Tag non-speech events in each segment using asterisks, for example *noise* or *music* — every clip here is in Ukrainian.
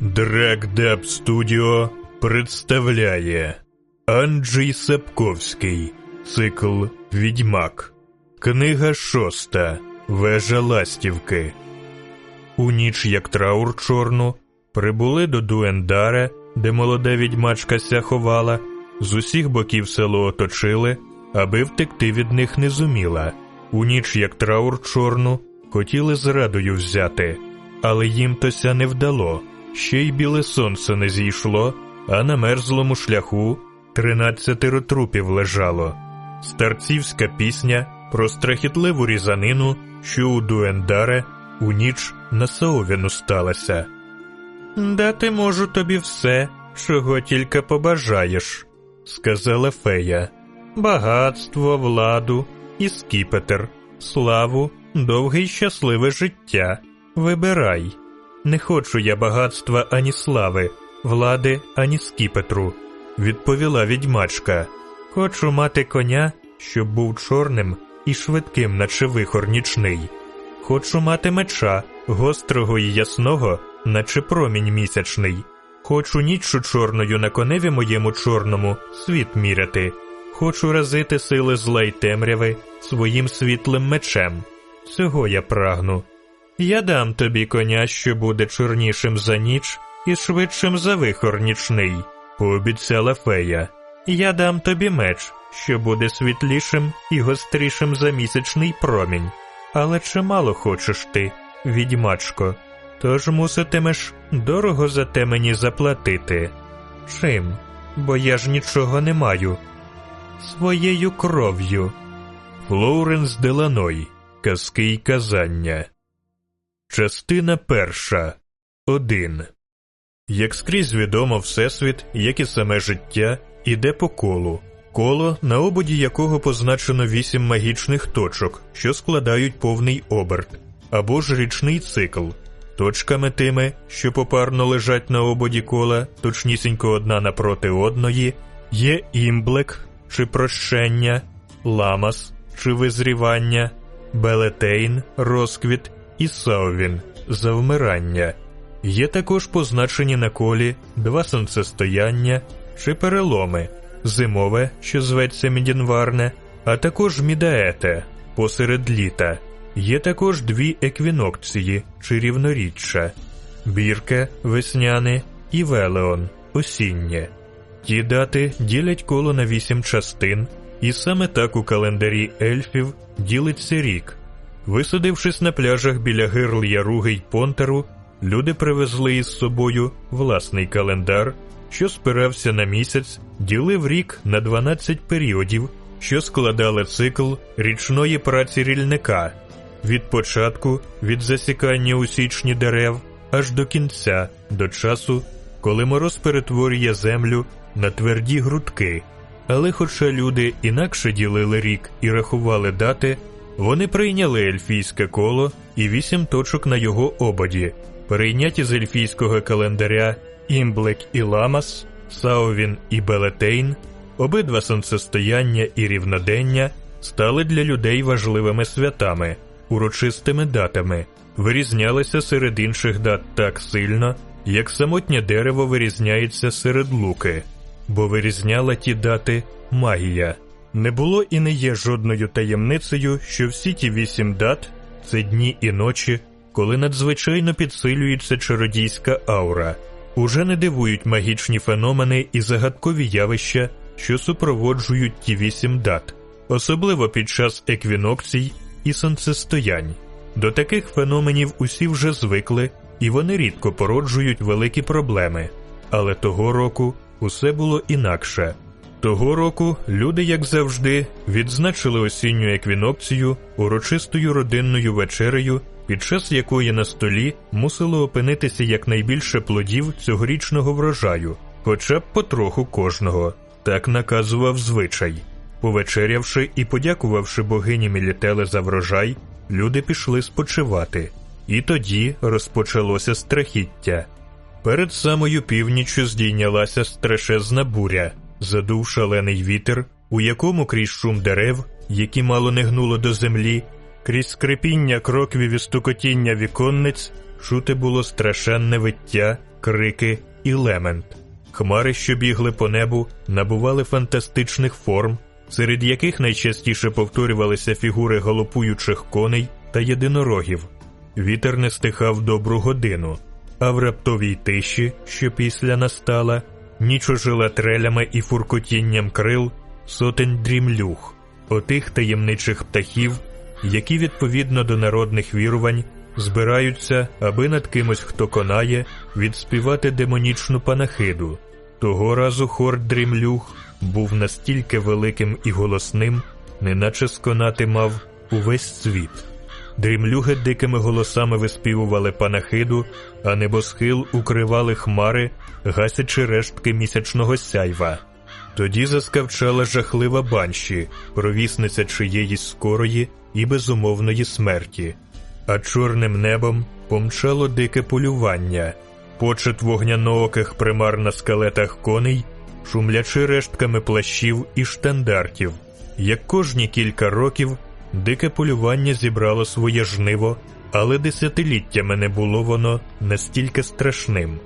Драгдап Студіо представляє Анджей Сапковський. Цикл Відьмак. Книга шоста. Вежа Ластівки. У ніч, як траур чорну, прибули до Дуендара, де молода відьмачка ся ховала, з усіх боків село оточили, аби втекти від них не зуміла. У ніч, як траур чорну, хотіли зрадою взяти, але їм тося не вдало. Ще й біле сонце не зійшло, а на мерзлому шляху тринадцятеро трупів лежало. Старцівська пісня про страхітливу різанину, що у Дуендаре у ніч на Саовіну сталася. Дати можу тобі все, чого тільки побажаєш, сказала фея. Багатство, владу і скіпетр, славу, довге й щасливе життя. Вибирай. Не хочу я багатства ані слави, влади, ані скіпетру, відповіла відьмачка. Хочу мати коня, щоб був чорним і швидким, наче вихор нічний. Хочу мати меча, гострого і ясного, наче промінь місячний. Хочу ніччю чорною на коневі моєму чорному світ міряти. Хочу разити сили зла й темряви своїм світлим мечем. Цього я прагну. Я дам тобі коня, що буде чорнішим за ніч і швидшим за вихор нічний, пообіцяла фея. Я дам тобі меч, що буде світлішим і гострішим за місячний промінь. Але чимало хочеш ти, відьмачко, тож муситимеш дорого за те мені заплатити. Чим? Бо я ж нічого не маю. Своєю кров'ю. Флоренс Деланой. Казки й казання. Частина перша. Один. Як скрізь відомо, Всесвіт, як і саме життя, іде по колу, коло, на ободі якого позначено вісім магічних точок, що складають повний оберт, або ж річний цикл, точками тими, що попарно лежать на ободі кола, точнісінько одна напроти одної, є імблек чи прощення, ламас чи визрівання, белетейн, розквіт і Саувін завмирання. Є також позначені на колі два сонцестояння чи переломи, зимове, що зветься Мідінварне, а також мідаете посеред літа. Є також дві еквінокції чи рівноріччя бірке весняне і велеон осіннє. Ті дати ділять коло на вісім частин, і саме так у календарі ельфів ділиться рік. Висадившись на пляжах біля гирл Яруги й Понтеру, люди привезли із собою власний календар, що спирався на місяць, ділив рік на 12 періодів, що складали цикл річної праці рільника від початку від засікання у січні дерев аж до кінця, до часу, коли мороз перетворює землю на тверді грудки. Але, хоча люди інакше ділили рік і рахували дати. Вони прийняли ельфійське коло і вісім точок на його ободі, перейняті з ельфійського календаря Імблек і Ламас, Саовін і Белетейн, обидва сонцестояння і рівнодення стали для людей важливими святами, урочистими датами, вирізнялися серед інших дат так сильно, як самотнє дерево вирізняється серед луки, бо вирізняла ті дати магія. Не було і не є жодною таємницею, що всі ті вісім дат це дні і ночі, коли надзвичайно підсилюється чародійська аура, уже не дивують магічні феномени і загадкові явища, що супроводжують ті вісім дат, особливо під час еквінокцій і сонцестоянь. До таких феноменів усі вже звикли, і вони рідко породжують великі проблеми. Але того року усе було інакше. Того року люди, як завжди, відзначили осінню еквінокцію урочистою родинною вечерею, під час якої на столі мусило опинитися якнайбільше плодів цьогорічного врожаю, хоча б потроху кожного. Так наказував звичай. Повечерявши і подякувавши богині Мілітеле за врожай, люди пішли спочивати, і тоді розпочалося страхіття. Перед самою північчю здійнялася страшезна буря задув шалений вітер, у якому крізь шум дерев, які мало не гнуло до землі, крізь скрипіння кроквів і стукотіння віконниць, чути було страшенне виття крики і лемент. Хмари, що бігли по небу, набували фантастичних форм, серед яких найчастіше повторювалися фігури галопуючих коней та єдинорогів. Вітер не стихав добру годину, а в раптовій тиші, що після настала, ніч ожила трелями і фуркотінням крил сотень дрімлюх, отих таємничих птахів, які відповідно до народних вірувань збираються, аби над кимось, хто конає, відспівати демонічну панахиду. Того разу хор дрімлюх був настільки великим і голосним, неначе сконати мав увесь світ. Дрімлюги дикими голосами виспівували панахиду, а небосхил укривали хмари, гасячи рештки місячного сяйва. Тоді заскавчала жахлива банші, провісниця чиєїсь скорої і безумовної смерті, а чорним небом помчало дике полювання, почет вогнянооких примар на скелетах коней, шумлячи рештками плащів і штандартів. Як кожні кілька років дике полювання зібрало своє жниво, але десятиліттями не було воно настільки страшним.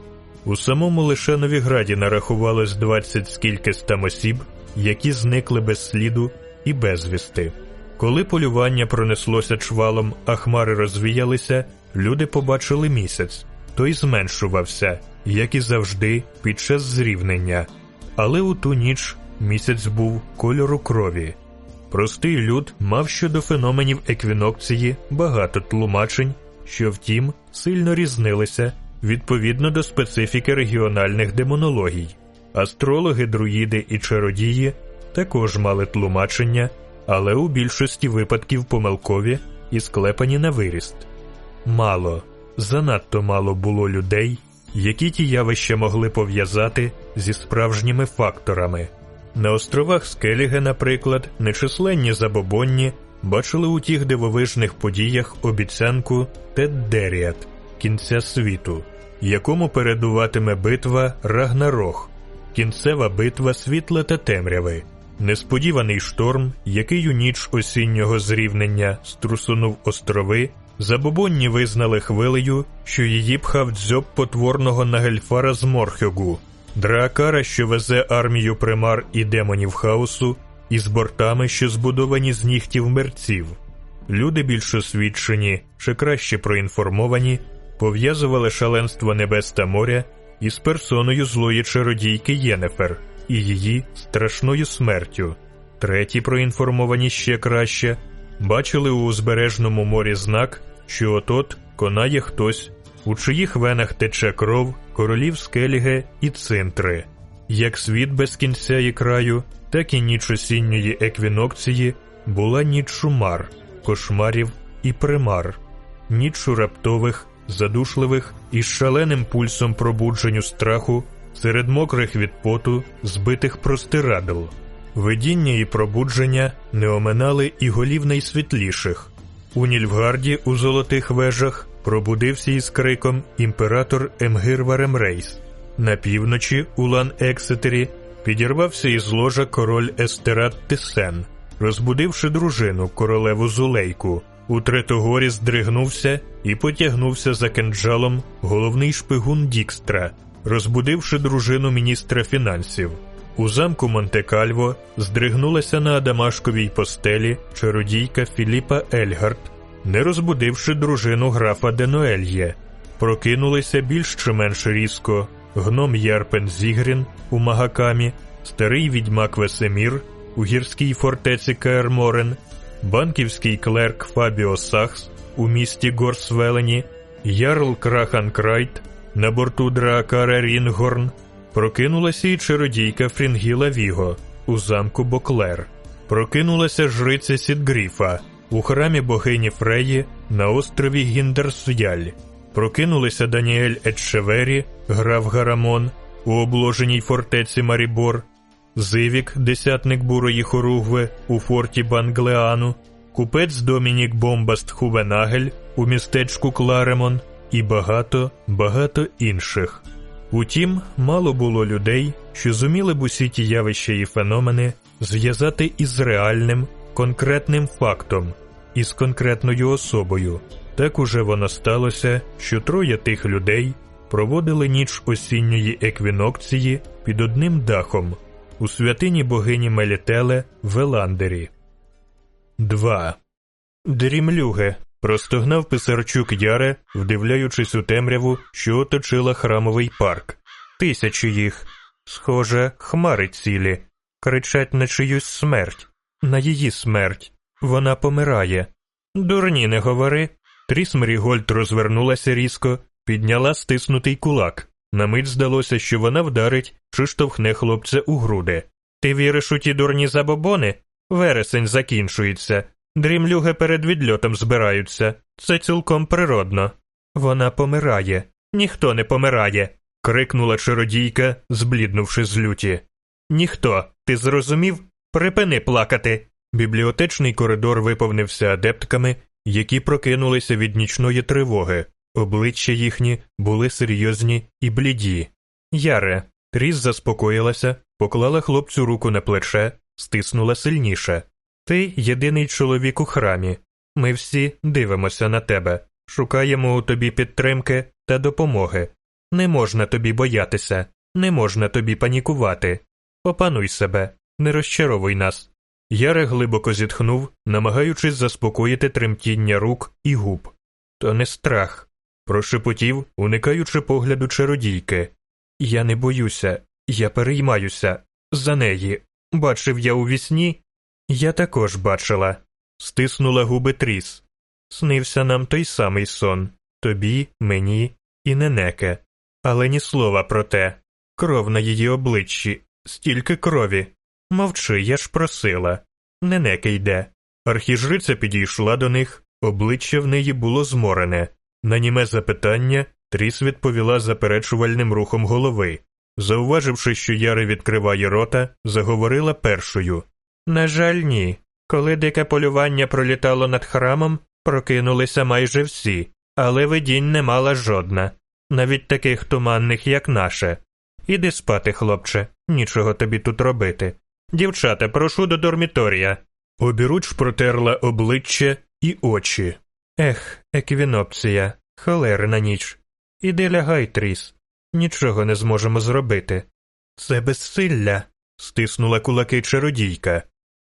У самому лише Новіграді нарахувалось 20 скількись там осіб, які зникли без сліду і безвісти. Коли полювання пронеслося чвалом, а хмари розвіялися, люди побачили місяць, той зменшувався, як і завжди, під час зрівнення. Але у ту ніч місяць був кольору крові. Простий люд мав щодо феноменів еквінокції багато тлумачень, що втім сильно різнилися відповідно до специфіки регіональних демонологій. Астрологи, друїди і чародії також мали тлумачення, але у більшості випадків помилкові і склепані на виріст. Мало, занадто мало було людей, які ті явища могли пов'язати зі справжніми факторами. На островах Скеліге, наприклад, нечисленні забобонні бачили у тих дивовижних подіях обіцянку Теддеріат кінця світу, якому передуватиме битва Рагнарох, кінцева битва світла та темряви, несподіваний шторм, який у ніч осіннього зрівнення струсунув острови, забобонні визнали хвилею, що її пхав дзьоб потворного Нагельфара з Морхьогу, Драакара, що везе армію примар і демонів хаосу, із бортами, що збудовані з нігтів мерців. Люди більш освічені чи краще проінформовані, пов'язували шаленство небес та моря із персоною злої чародійки Єнефер і її страшною смертю. Треті, проінформовані ще краще, бачили у узбережному морі знак, що отот конає хтось, у чиїх венах тече кров королів Скеліге і цинтри. Як світ без кінця і краю, так і ніч осінньої еквінокції була ніч шумар, кошмарів і примар, ніч у раптових, задушливих і з шаленим пульсом пробудженню страху серед мокрих від поту, збитих простирадл. Видіння і пробудження не оминали і голів найсвітліших. У Нільфгарді у золотих вежах пробудився із криком імператор Емгир вар Емрейс. На півночі у Лан Ексетері підірвався із ложа король Естерат Тисен, розбудивши дружину королеву Зулейку. У Третогорі здригнувся і потягнувся за кинджалом головний шпигун Дікстра, розбудивши дружину міністра фінансів. У замку Монте-Кальво здригнулася на адамашковій постелі чародійка Філіпа Ельгард, не розбудивши дружину графа Денуельє. Прокинулися більш чи менш різко гном Ярпен Зігрін у Магакамі, старий відьмак Весемір у гірській фортеці Каерморен, банківський клерк Фабіо Сахс у місті Горсвелені, Ярл Крахан Крайт на борту драккара Рінгорн, прокинулася і чародійка Фрінгіла Віго у замку Боклер, прокинулася жриця Сіґдріфа у храмі богині Фреї на острові Гіндерсуяль. Прокинулися Даніель Етшевері, граф Гарамон у обложеній фортеці Марібор, Зивік, десятник бурої хоругви у форті Банглеану, купець Домінік Бомбаст Хувенагель у містечку Кларемон і багато, багато інших. Утім, мало було людей, що зуміли б усі ті явища і феномени зв'язати із реальним, конкретним фактом, із конкретною особою. Так уже воно сталося, що троє тих людей проводили ніч осінньої еквінокції під одним дахом у святині богині Мелітеле в Еландері. 2. Дрімлюге. Простогнав писарчук Яре, вдивляючись у темряву, що оточила храмовий парк. Тисячі їх. Схоже, хмари цілі, кричать на чиюсь смерть, на її смерть. Вона помирає. Дурні не говори. Тріс Мерігольд розвернулася різко, підняла стиснутий кулак. На мить здалося, що вона вдарить чи штовхне хлопця у груди. Ти віриш у ті дурні забобони? Вересень закінчується. Дрімлюги перед відльотом збираються. Це цілком природно. Вона помирає. Ніхто не помирає. крикнула чародійка, збліднувши з люті. Ніхто, ти зрозумів? Припини плакати. Бібліотечний коридор виповнився адептками, які прокинулися від нічної тривоги. Обличчя їхні були серйозні і бліді. Яре, Тріс заспокоїлася, поклала хлопцю руку на плече, стиснула сильніше. Ти єдиний чоловік у храмі. Ми всі дивимося на тебе, шукаємо у тобі підтримки та допомоги. Не можна тобі боятися, не можна тобі панікувати. Опануй себе, не розчаровуй нас. Яре глибоко зітхнув, намагаючись заспокоїти тремтіння рук і губ. То не страх. Прошепотів, уникаючи погляду чародійки. Я не боюся, я переймаюся. За неї. Бачив я у вісні? Я також бачила. Стиснула губи тріс. Снився нам той самий сон тобі, мені і ненеке. Але ні слова про те. Кров на її обличчі, стільки крові. Мовчи, я ж просила. Ненеке йде. Архіжриця підійшла до них, обличчя в неї було зморене. На німе запитання Тріс відповіла заперечувальним рухом голови. Зауваживши, що Яри відкриває рота, заговорила першою. На жаль, ні. Коли дике полювання пролітало над храмом, прокинулися майже всі, але видінь не мала жодна, навіть таких туманних, як наше. Іди спати, хлопче, нічого тобі тут робити. Дівчата, прошу до дорміторія. Обіруч протерла обличчя і очі. Ех, еквінопція, холери на ніч. Іди лягай, тріс. Нічого не зможемо зробити. Це безсилля, стиснула кулаки чародійка.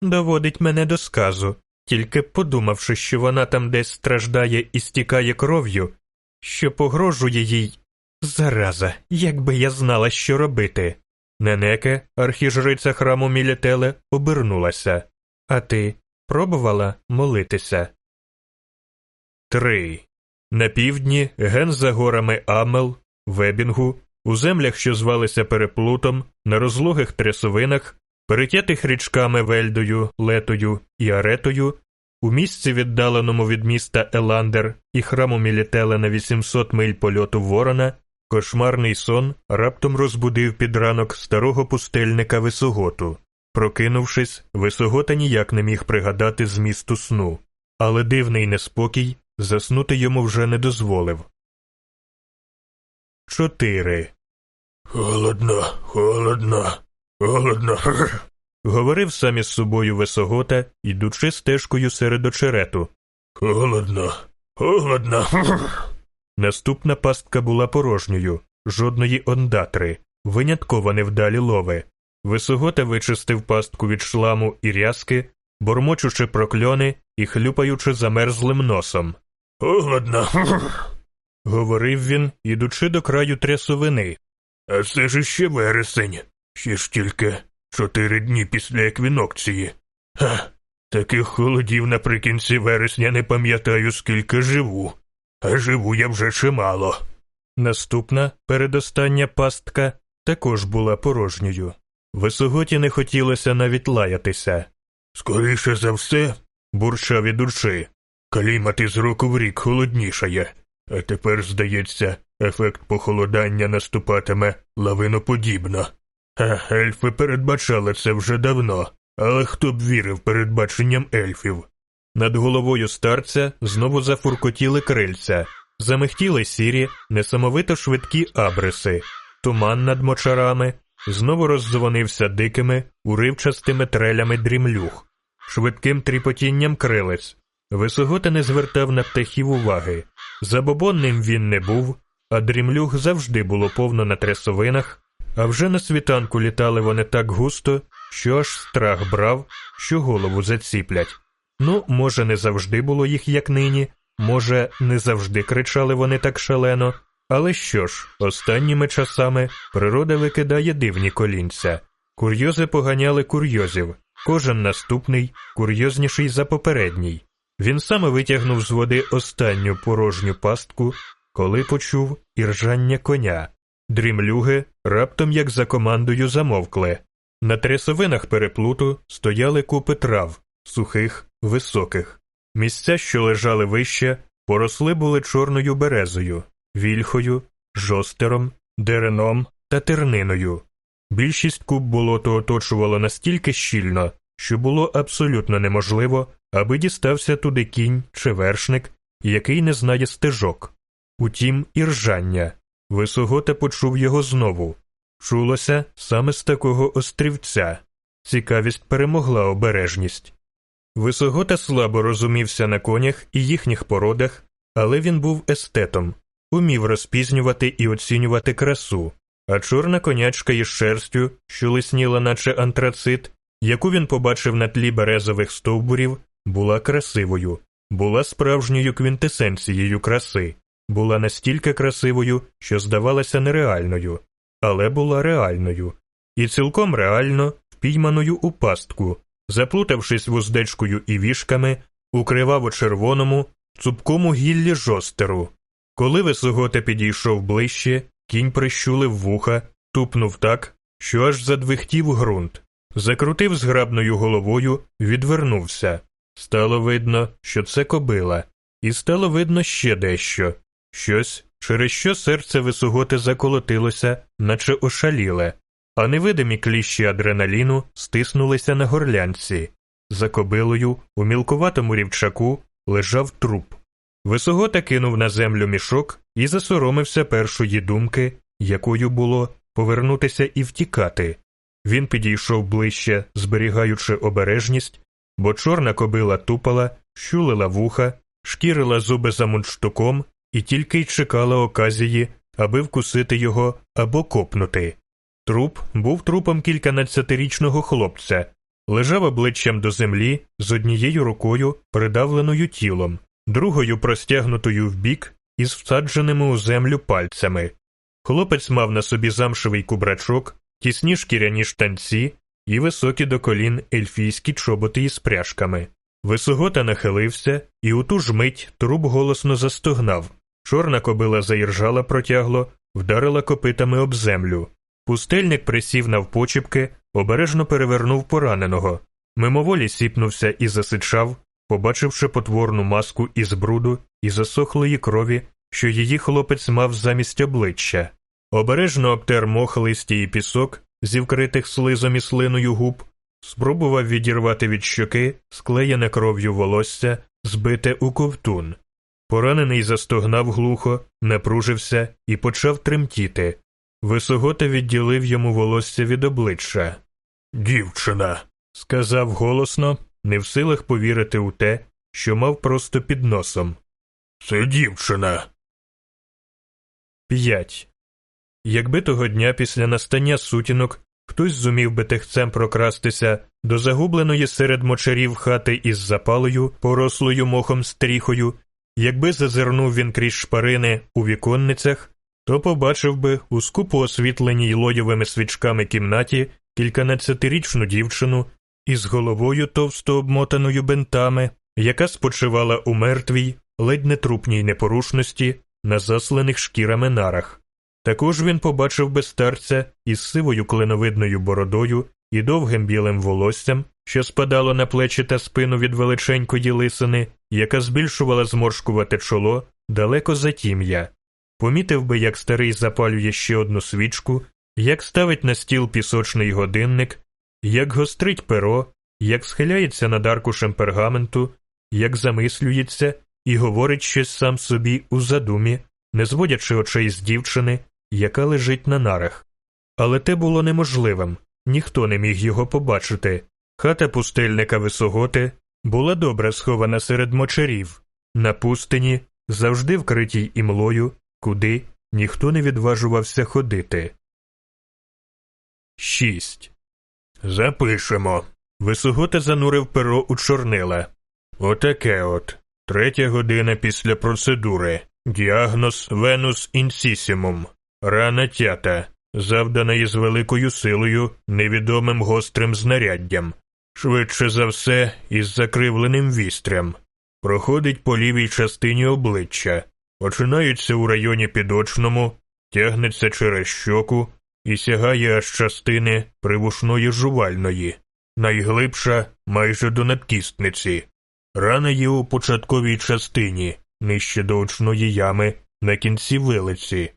Доводить мене до сказу, тільки подумавши, що вона там десь страждає і стікає кров'ю, що погрожує їй. Зараза, якби я знала, що робити. Ненеке, архіжриця храму Мілітеле, обернулася. А ти пробувала молитися? 3. На півдні, ген за горами Амел, Вебінгу, у землях, що звалися переплутом, на розлогих трясовинах, перетятих річками Вельдою, Летою і Аретою, у місці, віддаленому від міста Еландер і храму Мілітеле на 800 миль польоту Ворона, кошмарний сон раптом розбудив під ранок старого пустельника Висоготу. Прокинувшись, Висогота ніяк не міг пригадати змісту сну, але дивний неспокій заснути йому вже не дозволив. Чотири. Холодно, холодно, холодно. Говорив сам із собою Висогота, ідучи стежкою серед очерету. Холодно, холодно. Наступна пастка була порожньою, жодної ондатри, винятково невдалі лови. Висогота вичистив пастку від шламу і рязки, бормочучи прокльони і хлюпаючи замерзлим носом. Холодно. *laughs* говорив він, ідучи до краю трясовини. А це ж іще вересень, ще ж тільки чотири дні після еквінокції. Ха, таких холодів наприкінці вересня не пам'ятаю, скільки живу, а живу я вже чимало. Наступна, передостання пастка, також була порожньою. Висоготі не хотілося навіть лаятися. Скоріше за все, бурчав ідучи. Клімат із року в рік холоднішає, а тепер, здається, ефект похолодання наступатиме лавиноподібно. А ельфи передбачали це вже давно, але хто б вірив передбаченням ельфів? Над головою старця знову зафуркотіли крильця, замихтіли сірі, несамовито швидкі абриси, туман над мочарами, знову роздзвонився дикими, уривчастими трелями дрімлюх, швидким тріпотінням крилець. Висогота не звертав на птахів уваги. Забобонним він не був, а дрімлюг завжди було повно на трясовинах, а вже на світанку літали вони так густо, що аж страх брав, що голову заціплять. Ну, може, не завжди було їх, як нині, може, не завжди кричали вони так шалено, але що ж, останніми часами природа викидає дивні колінця. Курйози поганяли курйозів, кожен наступний курйозніший за попередній. Він саме витягнув з води останню порожню пастку, коли почув іржання коня. Дрімлюги раптом, як за командою, замовкли. На трясовинах переплуту стояли купи трав, сухих, високих. Місця, що лежали вище, поросли були чорною березою, вільхою, жостером, дереном та терниною. Більшість куб болото оточувало настільки щільно, що було абсолютно неможливо, аби дістався туди кінь чи вершник, який не знає стежок. Утім, і ржання. Висогота почув його знову. Чулося саме з такого острівця. Цікавість перемогла обережність. Висогота слабо розумівся на конях і їхніх породах, але він був естетом, умів розпізнювати і оцінювати красу, а чорна конячка із шерстю, що лисніла, наче антрацит, яку він побачив на тлі березових стовбурів, була красивою, була справжньою квінтесенцією краси, була настільки красивою, що здавалася нереальною, але була реальною, і цілком реально впійманою у пастку, заплутавшись вуздечкою і вішками, у криваво-червоному, цупкому гіллі жостеру. Коли висогота підійшов ближче, кінь прищулив вуха, тупнув так, що аж задвихтів ґрунт, закрутив зграбною головою, відвернувся. Стало видно, що це кобила, і стало видно ще дещо щось, через що серце висоготи заколотилося, наче ошаліле, а невидимі кліщі адреналіну стиснулися на горлянці. За кобилою у мілкуватому рівчаку лежав труп. Висогота кинув на землю мішок і засоромився першої думки, якою було повернутися і втікати. Він підійшов ближче, зберігаючи обережність, бо чорна кобила тупала, щулила вуха, шкірила зуби за мундштуком і тільки й чекала оказії, аби вкусити його або копнути. Труп був трупом кільканадцятирічного хлопця, лежав обличчям до землі з однією рукою, придавленою тілом, другою простягнутою вбік із всадженими у землю пальцями. Хлопець мав на собі замшевий кубрачок, тісні шкіряні штанці і високі до колін ельфійські чоботи із пряжками. Висогота нахилився, і у ту ж мить труп голосно застогнав. Чорна кобила заіржала протягло, вдарила копитами об землю. Пустельник присів навпочіпки, обережно перевернув пораненого, мимоволі сіпнувся і засичав, побачивши потворну маску із бруду і засохлої крові, що її хлопець мав замість обличчя. Обережно обтер мох листі і пісок, зі вкритих слизом і слиною губ, спробував відірвати від щоки, склеєне кров'ю волосся, збите у ковтун. Поранений застогнав глухо, напружився і почав тремтіти. Висогота відділив йому волосся від обличчя. Дівчина, сказав голосно, не в силах повірити у те, що мав просто під носом. Це дівчина. П'ять. Якби того дня після настання сутінок хтось зумів би техцем прокрастися до загубленої серед мочарів хати із запалою, порослою мохом стріхою, якби зазирнув він крізь шпарини у віконницях, то побачив би у скупо освітленій лодьовими свічками кімнаті кільканадцятирічну дівчину із головою товсто обмотаною бентами, яка спочивала у мертвій, ледь не трупній непорушності на заслених шкірами нарах. Також він побачив би старця із сивою клиновидною бородою і довгим білим волоссям, що спадало на плечі та спину від величенької лисини, яка збільшувала зморшкувате чоло далеко за тім'я. Помітив би, як старий запалює ще одну свічку, як ставить на стіл пісочний годинник, як гострить перо, як схиляється над аркушем пергаменту, як замислюється і говорить щось сам собі у задумі, не зводячи очей з дівчини, яка лежить на нарах. Але те було неможливим, ніхто не міг його побачити. Хата пустельника висоготи була добре схована серед мочарів, на пустині, завжди вкритій імлою, куди ніхто не відважувався ходити. 6. Запишемо. Висогота занурив перо у чорнила. Отаке от. Третя година після процедури. Діагноз Венус інсісімум. Рана тята, завдана із великою силою, невідомим гострим знаряддям. Швидше за все, із закривленим вістрям. Проходить по лівій частині обличчя, починається у районі підочному, тягнеться через щоку і сягає аж частини привушної жувальної, найглибша майже до надкістниці. Рана є у початковій частині, нижче до очної ями, на кінці вилиці.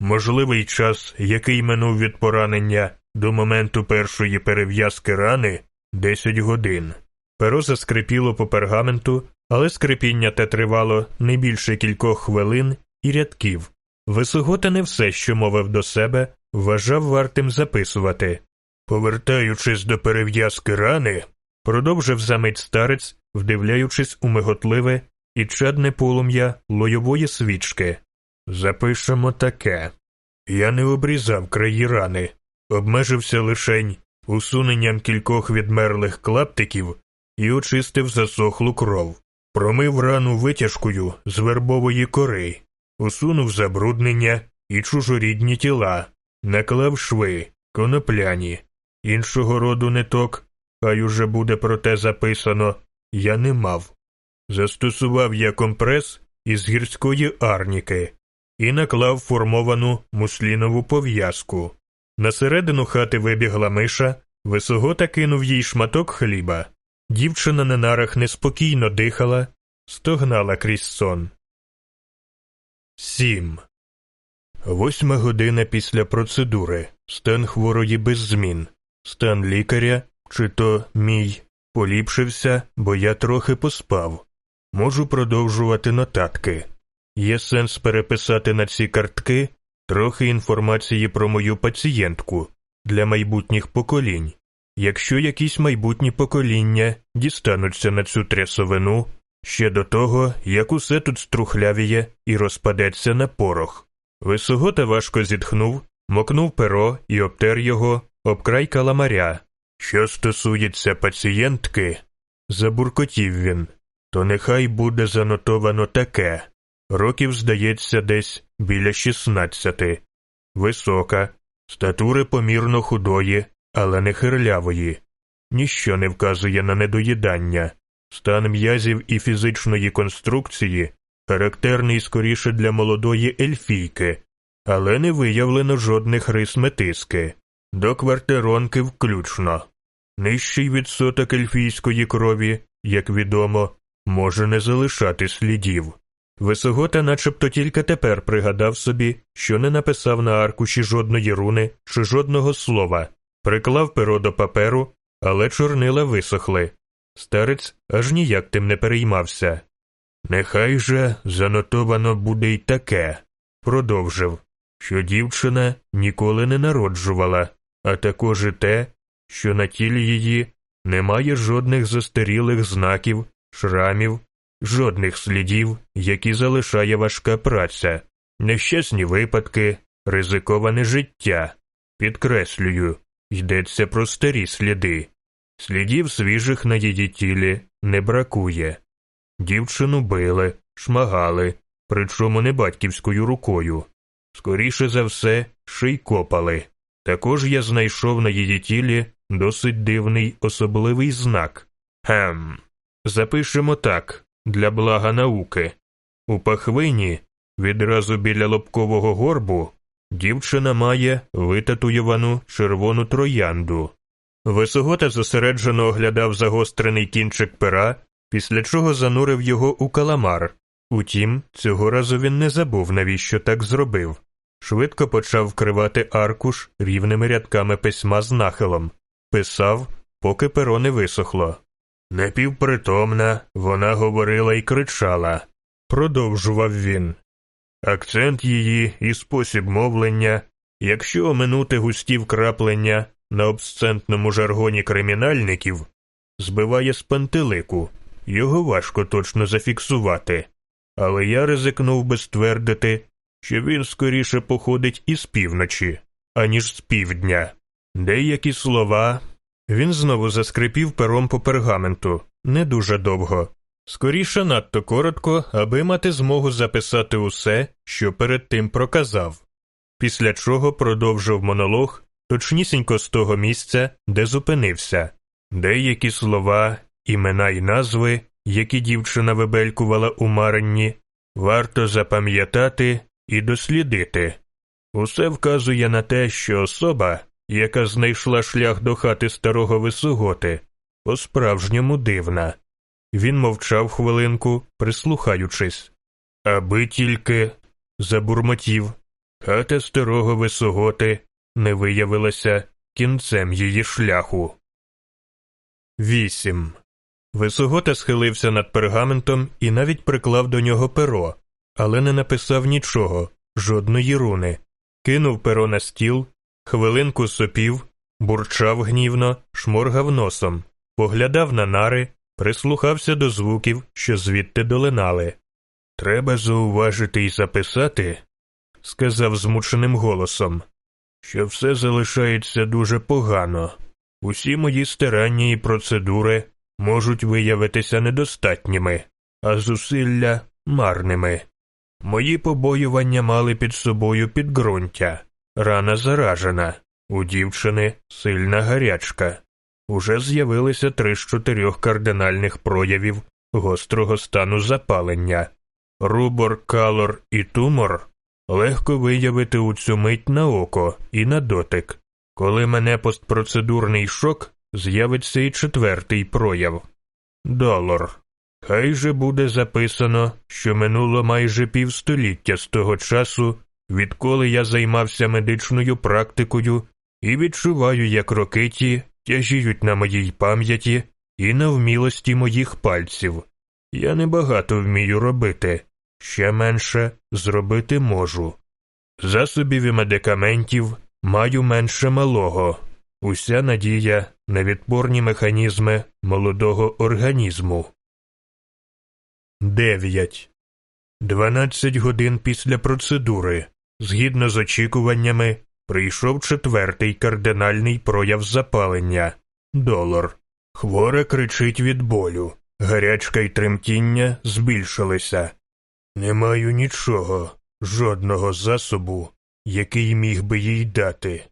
Можливий час, який минув від поранення до моменту першої перев'язки рани 10 годин. Перо заскрипіло по пергаменту, але скрипіння те тривало не більше кількох хвилин і рядків. Висогота не все, що мовив до себе, вважав вартим записувати. Повертаючись до перев'язки рани, продовжив замить старець, вдивляючись у миготливе і чадне полум'я лойової свічки. Запишемо таке. Я не обрізав краї рани, обмежився лишень усуненням кількох відмерлих клаптиків і очистив засохлу кров, промив рану витяжкою з вербової кори, усунув забруднення і чужорідні тіла, наклав шви, конопляні, іншого роду ниток, хай уже буде про те записано, я не мав. Застосував я компрес із гірської арніки і наклав формовану муслінову пов'язку. На середину хати вибігла миша, висогота кинув їй шматок хліба. Дівчина на нарах неспокійно дихала, стогнала крізь сон. Сім. Восьма година після процедури. Стан хворої без змін. Стан лікаря, чи то мій, поліпшився, бо я трохи поспав. Можу продовжувати нотатки. Є сенс переписати на ці картки трохи інформації про мою пацієнтку для майбутніх поколінь. Якщо якісь майбутні покоління дістануться на цю трясовину ще до того, як усе тут струхлявіє і розпадеться на порох. Висогота важко зітхнув, мокнув перо і обтер його об край каламаря. Що стосується пацієнтки, забуркотів він, то нехай буде занотовано таке. Років, здається, десь біля шістнадцяти. Висока, статури помірно худої, але не хирлявої. Ніщо не вказує на недоїдання. Стан м'язів і фізичної конструкції характерний скоріше для молодої ельфійки, але не виявлено жодних рис метиски. До квартиронки включно. Нижчий відсоток ельфійської крові, як відомо, може не залишати слідів. Висогота начебто тільки тепер пригадав собі, що не написав на аркуші жодної руни чи жодного слова, приклав перо до паперу, але чорнила висохли. Старець аж ніяк тим не переймався. Нехай же занотовано буде й таке, продовжив, що дівчина ніколи не народжувала, а також і те, що на тілі її немає жодних застарілих знаків, шрамів жодних слідів, які залишає важка праця, нещасні випадки, ризиковане життя. Підкреслюю, йдеться про старі сліди. Слідів свіжих на її тілі не бракує. Дівчину били, шмагали, причому не батьківською рукою. Скоріше за все, ший копали. Також я знайшов на її тілі досить дивний особливий знак. Гем. Запишемо так для блага науки. У пахвині, відразу біля лобкового горбу, дівчина має витатуювану червону троянду. Висогота зосереджено оглядав загострений кінчик пера, після чого занурив його у каламар. Утім, цього разу він не забув, навіщо так зробив. Швидко почав вкривати аркуш рівними рядками письма з нахилом, писав, поки перо не висохло. Непівпритомна, вона говорила і кричала, продовжував він. Акцент її і спосіб мовлення, якщо оминути густі вкраплення на обсцентному жаргоні кримінальників, збиває з пантелику, його важко точно зафіксувати, але я ризикнув би ствердити, що він скоріше походить із півночі, аніж з півдня. Деякі слова. Він знову заскрипів пером по пергаменту не дуже довго, скоріше надто коротко, аби мати змогу записати усе, що перед тим проказав, після чого продовжив монолог точнісінько з того місця, де зупинився. Деякі слова, імена й назви, які дівчина вибелькувала у маренні, варто запам'ятати і дослідити. Усе вказує на те, що особа, яка знайшла шлях до хати старого висоготи, по-справжньому дивна. Він мовчав хвилинку, прислухаючись. Аби тільки забурмотів, хата старого висоготи не виявилася кінцем її шляху. Вісім. Висогота схилився над пергаментом і навіть приклав до нього перо, але не написав нічого, жодної руни. Кинув перо на стіл, хвилинку сопів, бурчав гнівно, шморгав носом, поглядав на нари, прислухався до звуків, що звідти долинали. Треба зауважити і записати, сказав змученим голосом, що все залишається дуже погано. Усі мої старання і процедури можуть виявитися недостатніми, а зусилля марними. Мої побоювання мали під собою підґрунтя, рана заражена, у дівчини сильна гарячка. Уже з'явилися три з чотирьох кардинальних проявів гострого стану запалення. Рубор, калор і тумор легко виявити у цю мить на око і на дотик. Коли мене постпроцедурний шок, з'явиться і четвертий прояв долар. Хай же буде записано, що минуло майже півстоліття з того часу, відколи я займався медичною практикою і відчуваю, як роки ті тяжіють на моїй пам'яті і на вмілості моїх пальців. Я небагато вмію робити, ще менше зробити можу. Засобів і медикаментів маю менше малого, уся надія на відпорні механізми молодого організму. 9. 12 годин після процедури, згідно з очікуваннями, прийшов четвертий кардинальний прояв запалення долар. Хвора кричить від болю, гарячка й тремтіння збільшилися. Не маю нічого, жодного засобу, який міг би їй дати.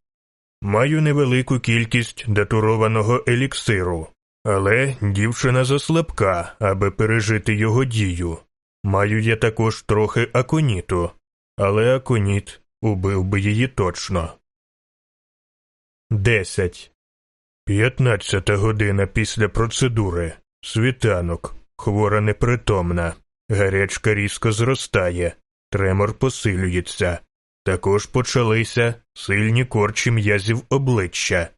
Маю невелику кількість датурованого еліксиру, але дівчина заслабка, аби пережити його дію. Маю я також трохи аконіту, але аконіт убив би її точно. Десять. П'ятнадцята година після процедури. Світанок. Хвора непритомна. Гарячка різко зростає, тремор посилюється. Також почалися сильні корчі м'язів обличчя.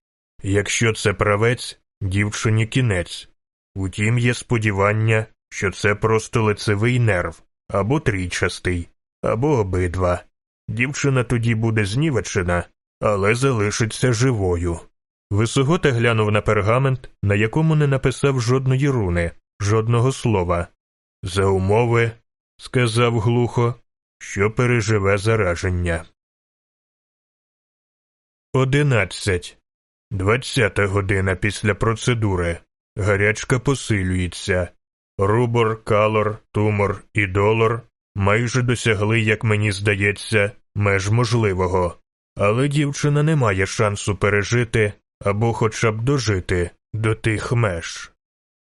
Якщо це правець, дівчині кінець. Утім, є сподівання, що це просто лицевий нерв або трійчастий, або обидва. Дівчина тоді буде знівечена, але залишиться живою. Висогота глянув на пергамент, на якому не написав жодної руни, жодного слова. За умови, сказав глухо, що переживе зараження. Одинадцять. Двадцята година після процедури. Гарячка посилюється. Рубор, калор, тумор і долар майже досягли, як мені здається, меж можливого, але дівчина не має шансу пережити або хоча б дожити до тих меж.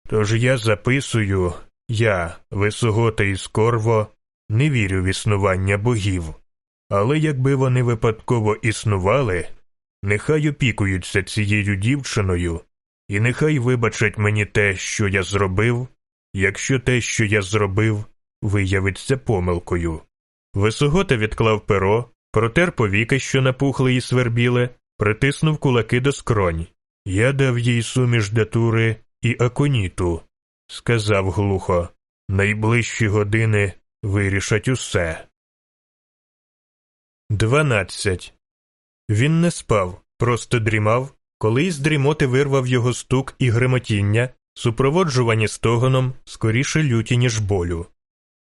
Тож я записую, я, висогота із Корво, не вірю в існування богів, але якби вони випадково існували, нехай опікуються цією дівчиною, і нехай вибачать мені те, що я зробив, якщо те, що я зробив, виявиться помилкою. Висогота відклав перо, протер повіки, що напухли і свербіли, притиснув кулаки до скронь. Я дав їй суміш датури і аконіту, сказав глухо. Найближчі години вирішать усе. Дванадцять. Він не спав, просто дрімав, коли із дрімоти вирвав його стук і гримотіння, супроводжувані стогоном скоріше люті, ніж болю.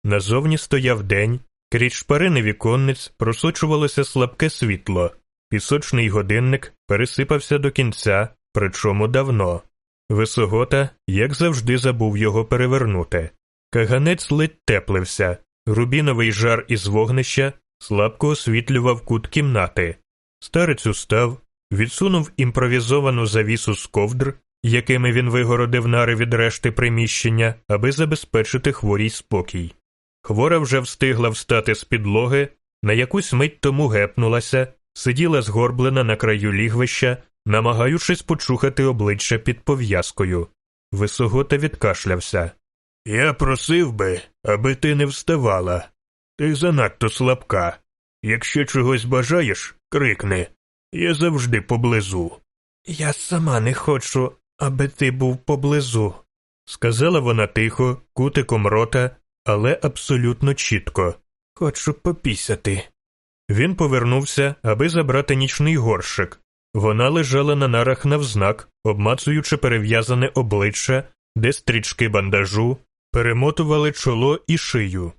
Назовні стояв день, Крізь шпарини віконниць просочувалося слабке світло, пісочний годинник пересипався до кінця, причому давно. Висогота, як завжди, забув його перевернути. Каганець ледь теплився, рубіновий жар із вогнища слабко освітлював кут кімнати. Старець устав, відсунув імпровізовану завісу з ковдр, якими він вигородив нари від решти приміщення, аби забезпечити хворій спокій. Хвора вже встигла встати з підлоги, на якусь мить тому гепнулася, сиділа згорблена на краю лігвища, намагаючись почухати обличчя під пов'язкою. Висогота відкашлявся. Я просив би, аби ти не вставала. Ти занадто слабка. Якщо чогось бажаєш, крикни. Я завжди поблизу. Я сама не хочу, аби ти був поблизу, сказала вона тихо, кутиком рота, але абсолютно чітко. Хочу попісяти. Він повернувся, аби забрати нічний горщик. Вона лежала на нарах навзнак, обмацуючи перев'язане обличчя, де стрічки бандажу, перемотували чоло і шию.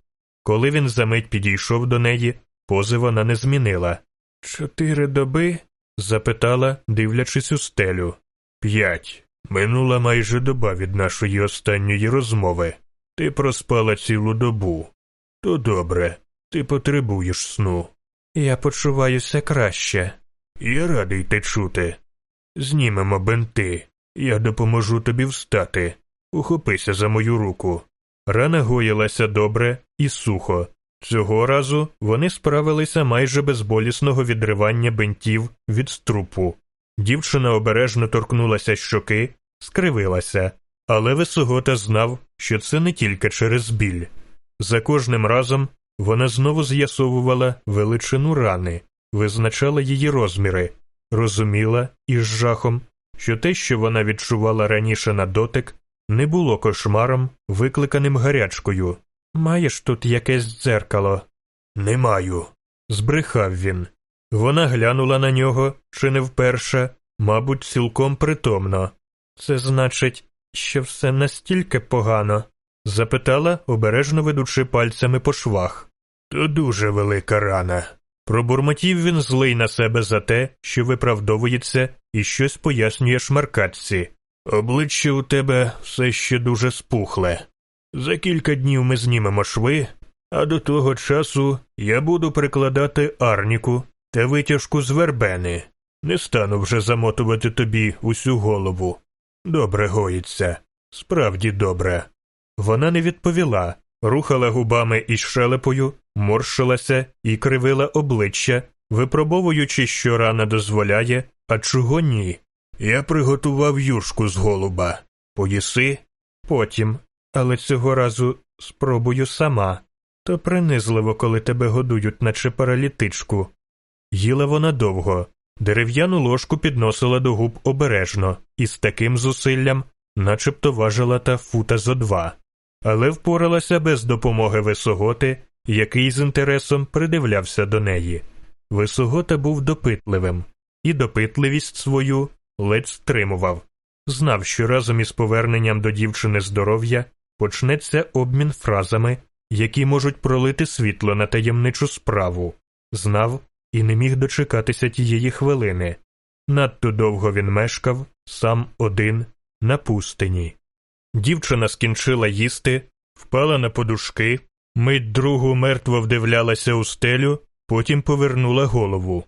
Коли він за мить підійшов до неї, пози вона не змінила. Чотири доби? запитала, дивлячись у стелю. П'ять. Минула майже доба від нашої останньої розмови. Ти проспала цілу добу. То добре, ти потребуєш сну. Я почуваюся краще. Я радий те чути. Знімемо бенти. Я допоможу тобі встати. Ухопися за мою руку. Рана гоїлася добре і сухо. Цього разу вони справилися майже без болісного відривання бинтів від струпу. Дівчина обережно торкнулася щоки, скривилася, але Висогота знав, що це не тільки через біль. За кожним разом вона знову з'ясовувала величину рани, визначала її розміри, розуміла із жахом, що те, що вона відчувала раніше на дотик, не було кошмаром, викликаним гарячкою. Маєш тут якесь дзеркало? Не маю. збрехав він. Вона глянула на нього, чи не вперше, мабуть, цілком притомно. Це значить, що все настільки погано? запитала, обережно ведучи пальцями по швах. То дуже велика рана. Пробурмотів він злий на себе за те, що виправдовується і щось пояснює шмаркатці. Обличчя у тебе все ще дуже спухле. За кілька днів ми знімемо шви, а до того часу я буду прикладати арніку та витяжку з вербени. Не стану вже замотувати тобі усю голову. Добре гоїться, справді добре. Вона не відповіла, рухала губами і щелепою, морщилася і кривила обличчя, випробовуючи, що рана дозволяє, а чого ні. Я приготував юшку з голуба. Поїси? Потім, але цього разу спробую сама. То принизливо, коли тебе годують, наче паралітичку. Їла вона довго, дерев'яну ложку підносила до губ обережно і з таким зусиллям, начебто важила та фута зо два, але впоралася без допомоги висоготи, який з інтересом придивлявся до неї. Висогота був допитливим, і допитливість свою ледь стримував. Знав, що разом із поверненням до дівчини здоров'я почнеться обмін фразами, які можуть пролити світло на таємничу справу, знав і не міг дочекатися тієї хвилини. Надто довго він мешкав, сам один, на пустині. Дівчина скінчила їсти, впала на подушки, мить другу мертво вдивлялася у стелю, потім повернула голову.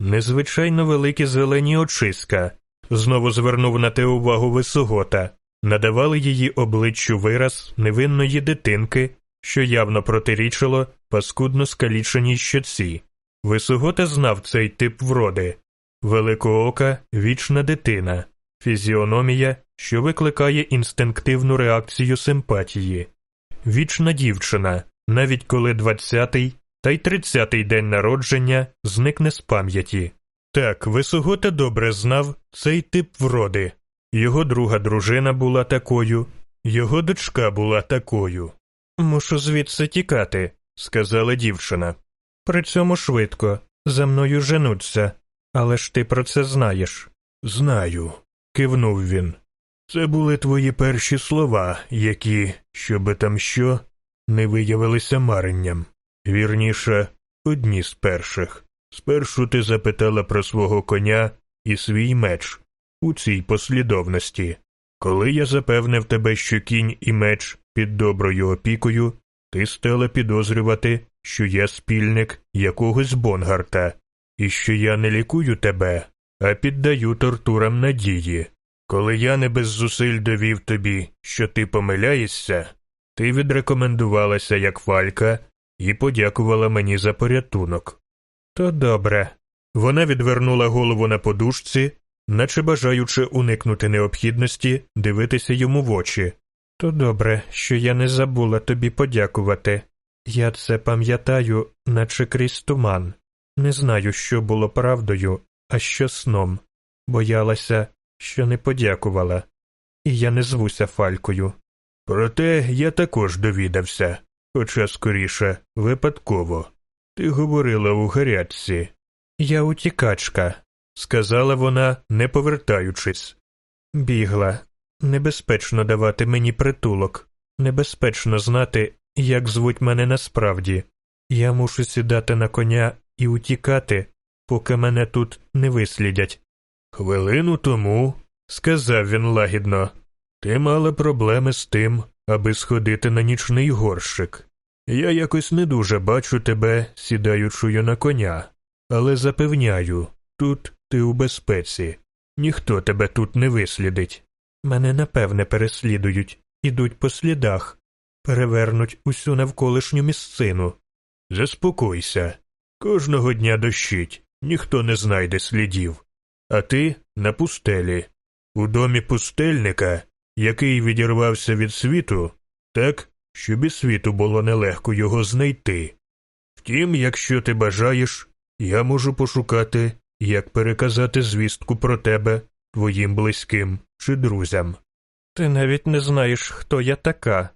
Незвичайно великі зелені очиска, знову звернув на те увагу висогота, надавали її обличчю вираз невинної дитинки, що явно протирічило паскудно скаліченій щоці. Висогота знав цей тип вроди великоока вічна дитина, фізіономія, що викликає інстинктивну реакцію симпатії, вічна дівчина, навіть коли двадцятий та й тридцятий день народження зникне з пам'яті. Так, Висогота добре знав цей тип вроди. Його друга дружина була такою, його дочка була такою. Мушу звідси тікати, сказала дівчина. При цьому швидко, за мною женуться, але ж ти про це знаєш. Знаю, кивнув він. Це були твої перші слова, які, щоби там що, не виявилися маренням. Вірніше, одні з перших. Спершу ти запитала про свого коня і свій меч у цій послідовності. Коли я запевнив тебе, що кінь і меч під доброю опікою, ти стала підозрювати, що я спільник якогось Бонгарта, і що я не лікую тебе, а піддаю тортурам надії. Коли я не без зусиль довів тобі, що ти помиляєшся, ти відрекомендувалася як фалька і подякувала мені за порятунок. То добре. Вона відвернула голову на подушці, наче бажаючи уникнути необхідності дивитися йому в очі. То добре, що я не забула тобі подякувати. Я це пам'ятаю, наче крізь туман. Не знаю, що було правдою, а що сном. Боялася, що не подякувала, і я не звуся фалькою. Проте я також довідався, хоча скоріше, випадково. Ти говорила у гарячці. Я утікачка, сказала вона, не повертаючись. Бігла. Небезпечно давати мені притулок, небезпечно знати, як звуть мене насправді. Я мушу сідати на коня і утікати, поки мене тут не вислідять. Хвилину тому, сказав він лагідно, ти мала проблеми з тим, аби сходити на нічний горщик. Я якось не дуже бачу тебе, сідаючою на коня, але запевняю, тут ти у безпеці, ніхто тебе тут не вислідить. Мене напевне переслідують, ідуть по слідах, перевернуть усю навколишню місцину. Заспокойся. Кожного дня дощить, ніхто не знайде слідів. А ти на пустелі, у домі пустельника, який відірвався від світу, так, щоб і світу було нелегко його знайти. Втім, якщо ти бажаєш, я можу пошукати, як переказати звістку про тебе твоїм близьким чи друзям. Ти навіть не знаєш, хто я така.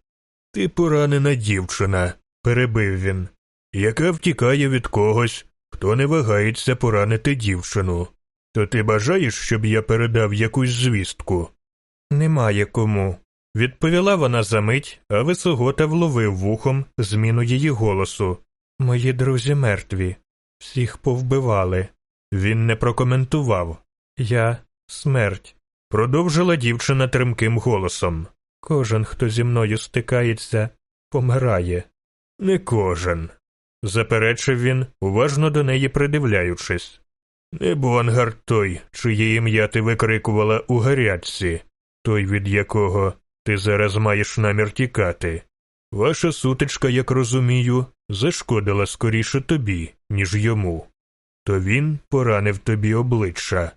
Ти поранена дівчина, перебив він, яка втікає від когось, хто не вагається поранити дівчину. То ти бажаєш, щоб я передав якусь звістку? Немає кому. Відповіла вона за мить, а висогота вловив вухом зміну її голосу. Мої друзі мертві, всіх повбивали. Він не прокоментував. Я смерть. Продовжила дівчина тремким голосом. Кожен, хто зі мною стикається, помирає. Не кожен, заперечив він, уважно до неї придивляючись. Не Бонгард той, чиє ім'я ти викрикувала у гарячці, той, від якого ти зараз маєш намір тікати. Ваша сутичка, як розумію, зашкодила скоріше тобі, ніж йому. То він поранив тобі обличчя.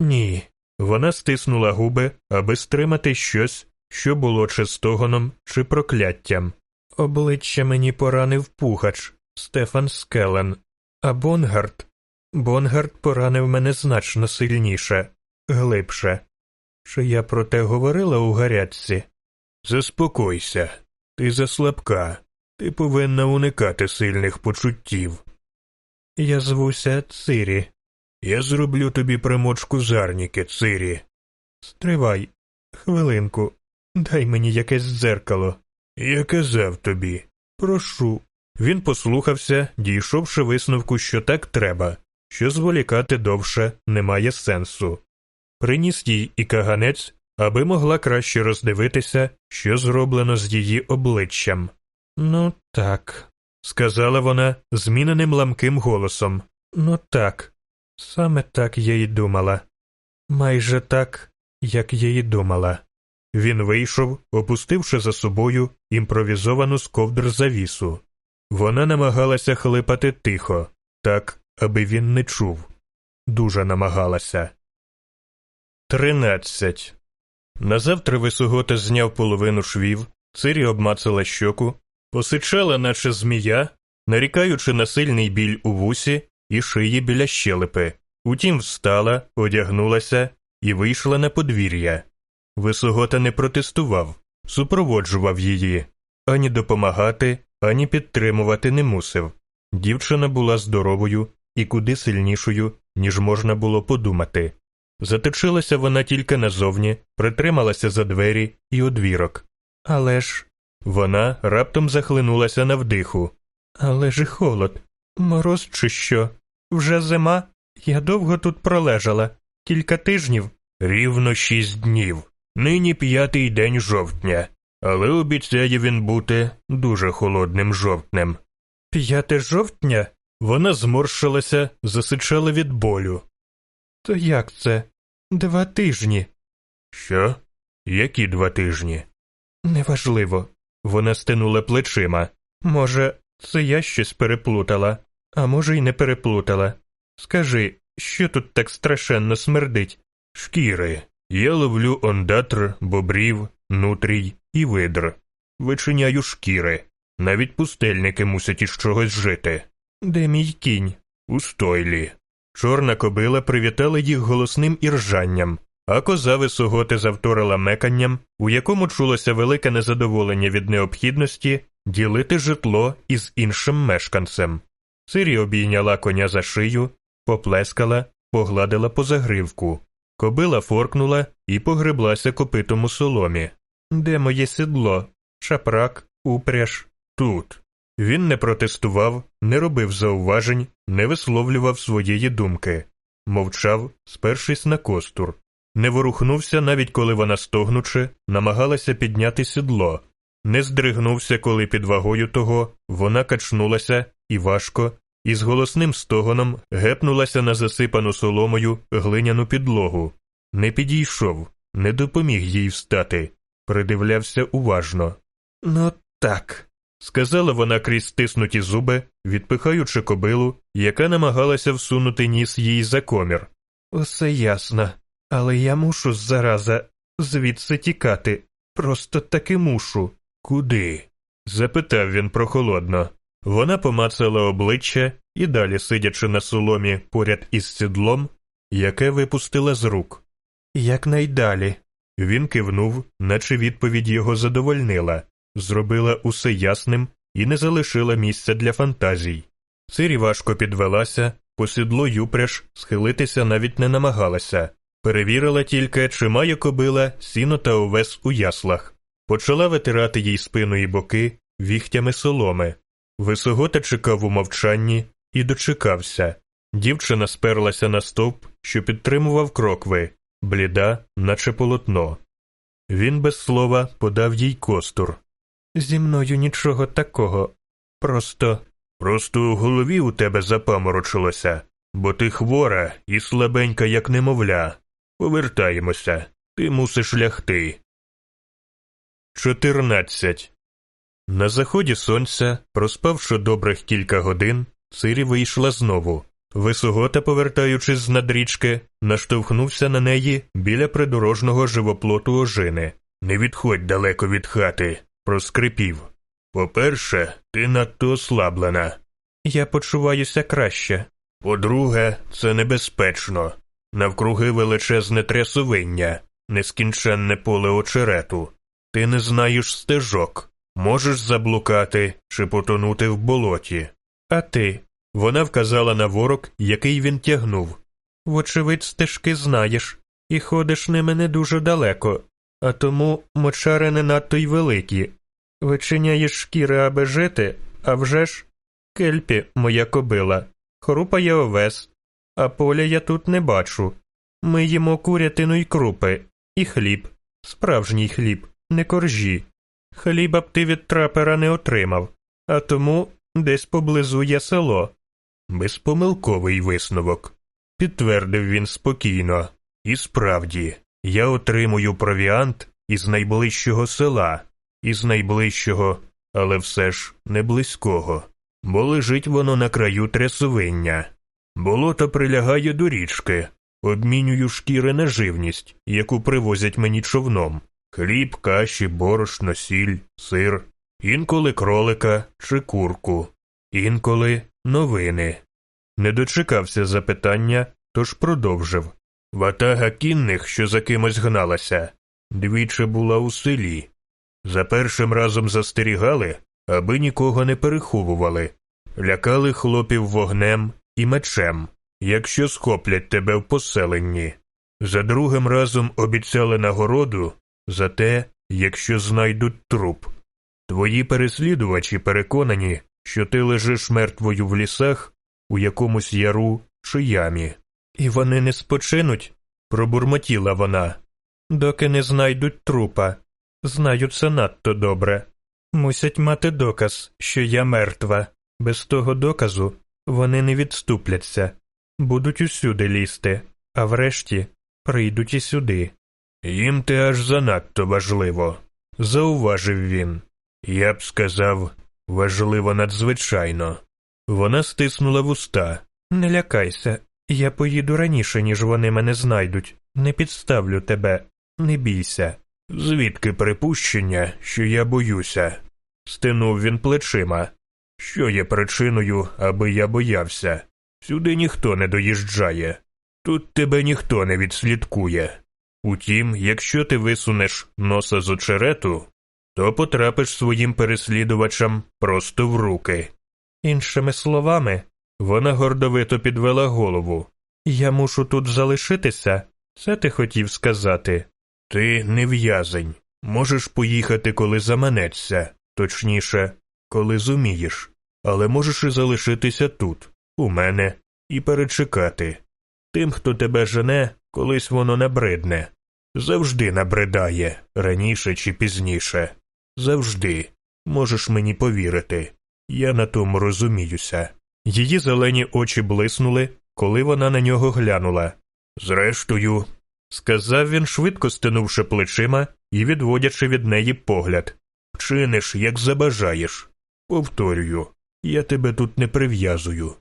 Ні. Вона стиснула губи, аби стримати щось, що було чи стогоном, чи прокляттям. Обличчя мені поранив пугач, Стефан Скелен, а Бонгард. Бонгард поранив мене значно сильніше, глибше. Чи я про те говорила у гарячці? Заспокойся, ти заслабка, ти повинна уникати сильних почуттів. Я звуся Цирі. Я зроблю тобі примочку зарніки, Цирі. Стривай, хвилинку, дай мені якесь дзеркало. Я казав тобі, прошу. Він послухався, дійшовши висновку, що так треба, що зволікати довше немає сенсу. Приніс їй і каганець, аби могла краще роздивитися, що зроблено з її обличчям. Ну, так, сказала вона зміненим ламким голосом. Ну так, саме так я й думала. Майже так, як я й думала. Він вийшов, опустивши за собою імпровізовану з ковдр завісу. Вона намагалася хлипати тихо, так, аби він не чув. Дуже намагалася. Тринадцять. Назавтра висогота зняв половину швів, цирі обмацала щоку, посичала, наче змія, нарікаючи на сильний біль у вусі і шиї біля щелепи. Утім, встала, одягнулася і вийшла на подвір'я. Висогота не протестував, супроводжував її, ані допомагати, ані підтримувати не мусив. Дівчина була здоровою і куди сильнішою, ніж можна було подумати. Заточилася вона тільки назовні, притрималася за двері і одвірок. Але ж вона раптом захлинулася на вдиху. Але ж і холод. Мороз чи що? Вже зима? Я довго тут пролежала. Кілька тижнів. Рівно шість днів. Нині п'ятий день жовтня, але обіцяє він бути дуже холодним жовтнем. П'яте жовтня? Вона зморщилася, засичала від болю. То як це? Два тижні. Що? Які два тижні? Неважливо. Вона стинула плечима. Може, це я щось переплутала, а може, й не переплутала. Скажи, що тут так страшенно смердить? Шкіри. Я ловлю ондатр, бобрів, нутрій і видр. Вичиняю шкіри. Навіть пустельники мусять із чогось жити. Де мій кінь? У стойлі. Чорна кобила привітала їх голосним іржанням, а коза висоготи завторила меканням, у якому чулося велике незадоволення від необхідності ділити житло із іншим мешканцем. Сирі обійняла коня за шию, поплескала, погладила по загривку. Кобила форкнула і погреблася копитом у соломі. Де моє сідло? Шапрак, упряж, тут. Він не протестував, не робив зауважень, не висловлював своєї думки, мовчав, спершись на костур, не ворухнувся, навіть коли вона стогнучи, намагалася підняти сідло, не здригнувся, коли під вагою того вона качнулася і важко, і з голосним стогоном гепнулася на засипану соломою глиняну підлогу. Не підійшов, не допоміг їй встати, придивлявся уважно. Ну так сказала вона крізь стиснуті зуби, відпихаючи кобилу, яка намагалася всунути ніс їй за комір. Усе ясно, але я мушу зараза звідси тікати. Просто таки мушу. Куди? запитав він прохолодно. Вона помацала обличчя і далі, сидячи на соломі поряд із сідлом, яке випустила з рук. Якнайдалі. Він кивнув, наче відповідь його задовольнила, зробила усе ясним і не залишила місця для фантазій. Сирі важко підвелася, по сідло юпряж схилитися навіть не намагалася, перевірила тільки, чи має кобила сіно та овес у яслах, почала витирати їй спину і боки віхтями соломи. Висогота чекав у мовчанні і дочекався. Дівчина сперлася на стовп, що підтримував крокви, бліда, наче полотно. Він без слова подав їй костур. Зі мною нічого такого. Просто. Просто у голові у тебе запаморочилося, бо ти хвора і слабенька, як немовля. Повертаємося, ти мусиш лягти. 14. На заході сонця, проспавши добрих кілька годин, Цирі вийшла знову. Висогота, повертаючись з надрічки, наштовхнувся на неї біля придорожного живоплоту ожини. Не відходь далеко від хати, проскрипів. По-перше, ти надто ослаблена. Я почуваюся краще. По-друге, це небезпечно. Навкруги величезне трясовиння, нескінченне поле очерету. Ти не знаєш стежок, можеш заблукати чи потонути в болоті. А ти? Вона вказала на ворог, який він тягнув. Вочевидь, стежки знаєш, і ходиш ними не дуже далеко, а тому мочари не надто й великі. Вичиняєш шкіри, аби жити, а вже ж кельпі, моя кобила, хрупає овес, а поля я тут не бачу. Ми їмо курятину й крупи, і хліб, справжній хліб, не коржі. Хліба б ти від трапера не отримав, а тому десь поблизу є село. Безпомилковий висновок, підтвердив він спокійно. І справді, я отримую провіант із найближчого села, із найближчого, але все ж не близького, бо лежить воно на краю трясовиння. Болото прилягає до річки, обмінюю шкіри на живність, яку привозять мені човном хліб, каші, борошно, сіль, сир, інколи кролика чи курку, інколи новини. Не дочекався запитання, тож продовжив. Ватага кінних, що за кимось гналася, двічі була у селі. За першим разом застерігали, аби нікого не переховували, лякали хлопів вогнем і мечем, якщо схоплять тебе в поселенні. За другим разом обіцяли нагороду за те, якщо знайдуть труп. Твої переслідувачі переконані, що ти лежиш мертвою в лісах у якомусь яру чи ямі. І вони не спочинуть, пробурмотіла вона, доки не знайдуть трупа. Знаю це надто добре. Мусять мати доказ, що я мертва. Без того доказу вони не відступляться, будуть усюди лізти, а врешті прийдуть і сюди. Їм те аж занадто важливо, зауважив він. Я б сказав, важливо надзвичайно. Вона стиснула вуста. Не лякайся, я поїду раніше, ніж вони мене знайдуть. Не підставлю тебе, не бійся. Звідки припущення, що я боюся? Стинув він плечима. Що є причиною, аби я боявся? Сюди ніхто не доїжджає, тут тебе ніхто не відслідкує. Утім, якщо ти висунеш носа з очерету, то потрапиш своїм переслідувачам просто в руки. Іншими словами, Вона гордовито підвела голову. я мушу тут залишитися, це ти хотів сказати. Ти не в'язень. Можеш поїхати, коли заманеться, точніше, коли зумієш, але можеш і залишитися тут, у мене, і перечекати. Тим, хто тебе жене, колись воно набридне. Завжди набридає, раніше чи пізніше. Завжди. Можеш мені повірити. Я на тому розуміюся. Її зелені очі блиснули, коли вона на нього глянула. Зрештою, Сказав він, швидко стинувши плечима і відводячи від неї погляд. чиниш, як забажаєш. Повторюю, я тебе тут не прив'язую.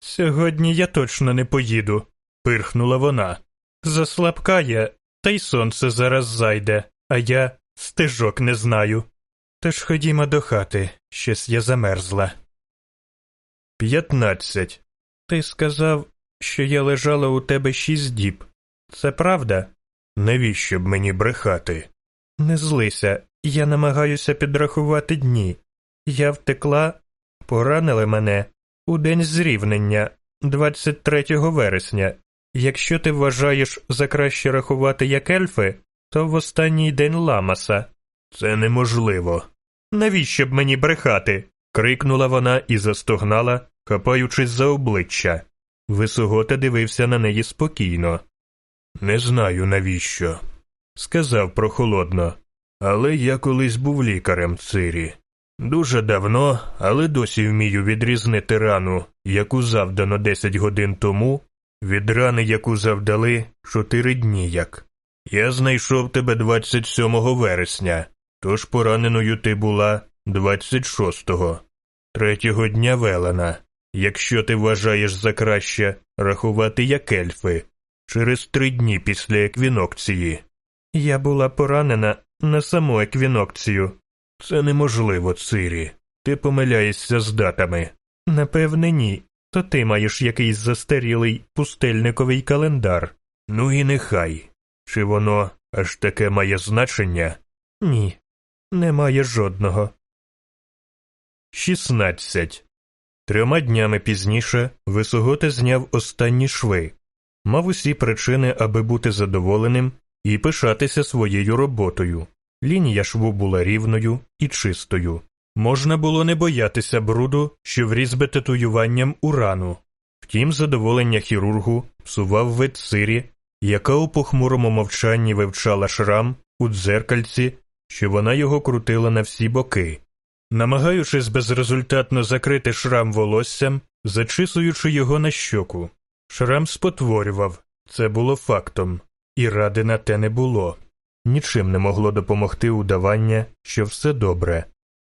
Сьогодні я точно не поїду, пирхнула вона. Заслабка я, та й сонце зараз зайде, а я стежок не знаю. Тож ходімо до хати, щось я замерзла. П'ятнадцять. Ти сказав, що я лежала у тебе шість діб. Це правда? Навіщо б мені брехати? Не злися, я намагаюся підрахувати дні. Я втекла, поранили мене у день зрівнення, 23 вересня. Якщо ти вважаєш за краще рахувати як ельфи, то в останній день ламаса. Це неможливо. Навіщо б мені брехати? крикнула вона і застогнала, хапаючись за обличчя. Висогота дивився на неї спокійно. Не знаю навіщо, сказав прохолодно. Але я колись був лікарем Цирі. Дуже давно, але досі вмію відрізнити рану, яку завдано 10 годин тому, від рани, яку завдали 4 дні як. Я знайшов тебе 27 вересня, тож пораненою ти була 26-го, третього дня велена. Якщо ти вважаєш за краще рахувати як ельфи, через три дні після еквінокції. Я була поранена на саму еквінокцію. Це неможливо, Цирі. Ти помиляєшся з датами. Напевне, ні. То ти маєш якийсь застарілий пустельниковий календар. Ну і нехай. Чи воно аж таке має значення? Ні, немає жодного. 16. Трьома днями пізніше Висогота зняв останні шви, мав усі причини, аби бути задоволеним і пишатися своєю роботою. Лінія шву була рівною і чистою. Можна було не боятися бруду, що вріз би татуюванням урану. Втім, задоволення хірургу псував вид сирі, яка у похмурому мовчанні вивчала шрам у дзеркальці, що вона його крутила на всі боки. Намагаючись безрезультатно закрити шрам волоссям, зачисуючи його на щоку. Шрам спотворював, це було фактом, і ради на те не було. Нічим не могло допомогти удавання, що все добре.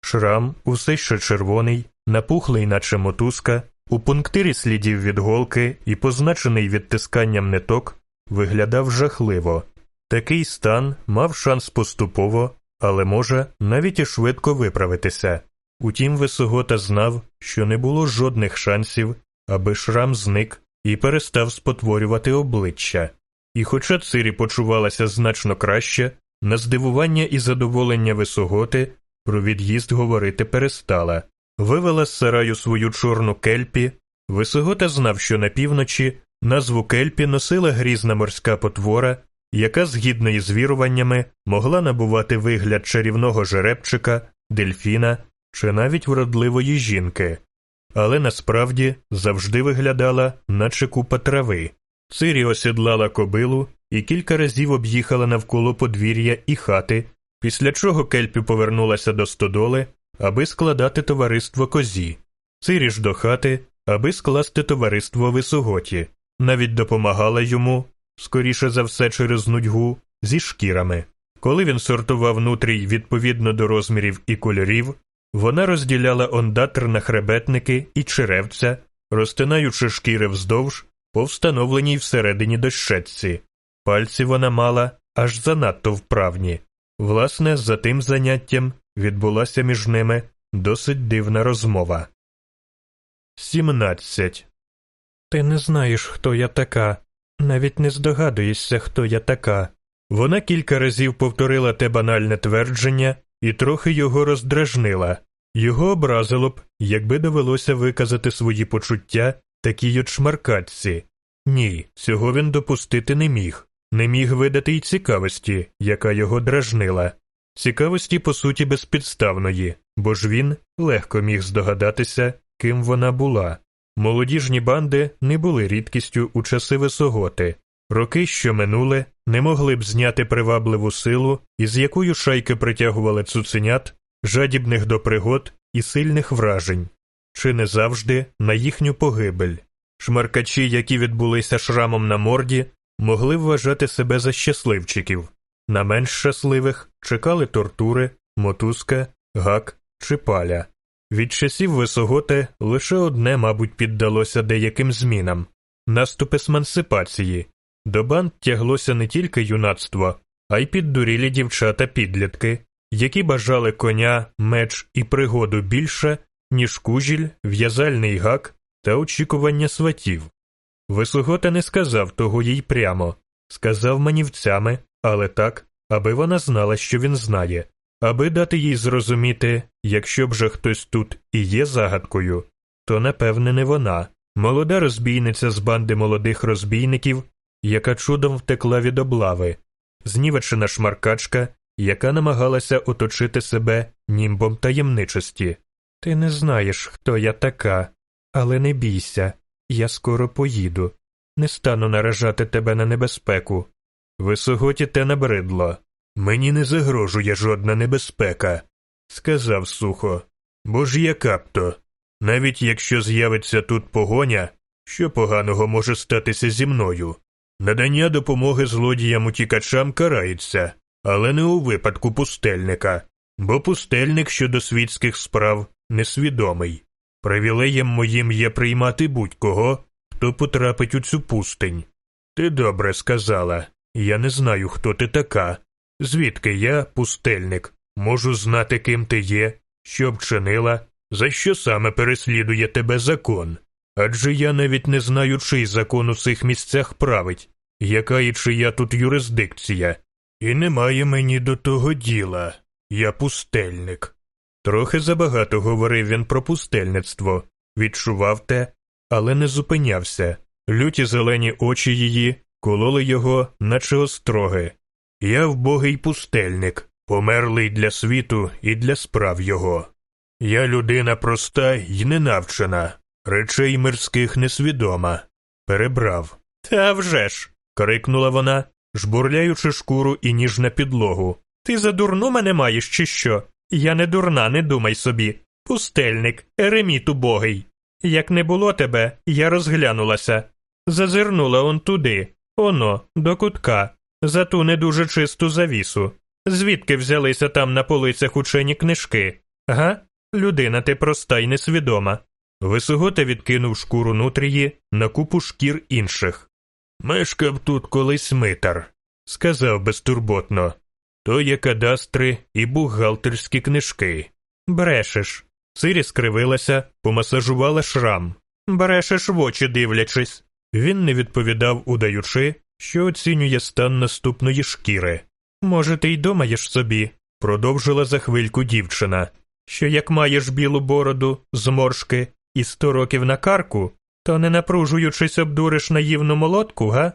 Шрам, усе ще червоний, напухлий, наче мотузка, у пунктирі слідів від голки і позначений відтисканням ниток, виглядав жахливо. Такий стан мав шанс поступово, але може навіть і швидко виправитися. Утім, Висогота знав, що не було жодних шансів, аби шрам зник і перестав спотворювати обличчя. І хоча Цирі почувалася значно краще, на здивування і задоволення Висоготи про від'їзд говорити перестала. Вивела з сараю свою чорну кельпі. Висогота знав, що на півночі назву кельпі носила грізна морська потвора, яка, згідно із віруваннями, могла набувати вигляд чарівного жеребчика, дельфіна чи навіть вродливої жінки, але насправді завжди виглядала, наче купа трави. Цирі осідлала кобилу і кілька разів об'їхала навколо подвір'я і хати, після чого Кельпі повернулася до стодоли, аби складати товариство козі. Цирі ж до хати, аби скласти товариство висоготі, навіть допомагала йому, скоріше за все через нудьгу, зі шкірами. Коли він сортував нутрій відповідно до розмірів і кольорів, вона розділяла ондатр на хребетники і черевця, розтинаючи шкіри вздовж по встановленій всередині дощечці. Пальці вона мала аж занадто вправні. Власне, за тим заняттям відбулася між ними досить дивна розмова. 17. Ти не знаєш, хто я така, навіть не здогадуєшся, хто я така. Вона кілька разів повторила те банальне твердження і трохи його роздражнила. Його образило б, якби довелося виказати свої почуття такій от шмаркатці. Ні, цього він допустити не міг, не міг видати й цікавості, яка його дражнила. Цікавості, по суті, безпідставної, бо ж він легко міг здогадатися, ким вона була. Молодіжні банди не були рідкістю у часи висоготи. Роки, що минули, не могли б зняти привабливу силу, із якою шайки притягували цуценят, жадібних до пригод і сильних вражень, чи не завжди на їхню погибель. Шмаркачі, які відбулися шрамом на морді, могли вважати себе за щасливчиків, на менш щасливих чекали тортури, мотузка, гак чи паля. Від часів висоготи лише одне, мабуть, піддалося деяким змінам наступ есмансипації. До банд тяглося не тільки юнацтво, а й піддурілі дівчата підлітки, які бажали коня, меч і пригоду більше, ніж кужіль, в'язальний гак та очікування сватів. Висогота не сказав того їй прямо, сказав манівцями, але так, аби вона знала, що він знає, аби дати їй зрозуміти, якщо б же хтось тут і є загадкою, то напевне не вона, молода розбійниця з банди молодих розбійників, яка чудом втекла від облави, знівечена шмаркачка, яка намагалася оточити себе німбом таємничості. Ти не знаєш, хто я така, але не бійся, я скоро поїду, не стану наражати тебе на небезпеку. Висоготі те набридло. Мені не загрожує жодна небезпека, сказав сухо. Бо ж яка б то? Навіть якщо з'явиться тут погоня, що поганого може статися зі мною? Надання допомоги злодіям утікачам карається, але не у випадку пустельника, бо пустельник щодо світських справ несвідомий. Привілеєм моїм є приймати будь-кого, хто потрапить у цю пустень. Ти добре сказала. Я не знаю, хто ти така. Звідки я, пустельник, можу знати, ким ти є, що вчинила, за що саме переслідує тебе закон. Адже я навіть не знаю, чий закон у цих місцях править, яка і чия тут юрисдикція, і немає мені до того діла. Я пустельник. Трохи забагато говорив він про пустельництво, відчував те, але не зупинявся. Люті зелені очі її кололи його, наче остроги. Я вбогий пустельник, померлий для світу і для справ його. Я людина проста й ненавчена, речей мирських несвідома. Перебрав. «Та вже ж!» – крикнула вона, жбурляючи шкуру і ніж на підлогу. Ти за дурну мене маєш, чи що? Я не дурна, не думай собі. Пустельник, ереміт убогий. Як не було тебе, я розглянулася. Зазирнула он туди, оно, до кутка, за ту не дуже чисту завісу. Звідки взялися там на полицях учені книжки? Га? Людина ти проста й несвідома. Висогота відкинув шкуру нутрії на купу шкір інших. Мешкав тут колись митар, сказав безтурботно. То є кадастри і бухгалтерські книжки. Брешеш. Цирі скривилася, помасажувала шрам. Брешеш в очі дивлячись. Він не відповідав, удаючи, що оцінює стан наступної шкіри. Може, ти й думаєш собі, продовжила за хвильку дівчина, що як маєш білу бороду, зморшки і сто років на карку, то не напружуючись обдуриш наївну молотку, га?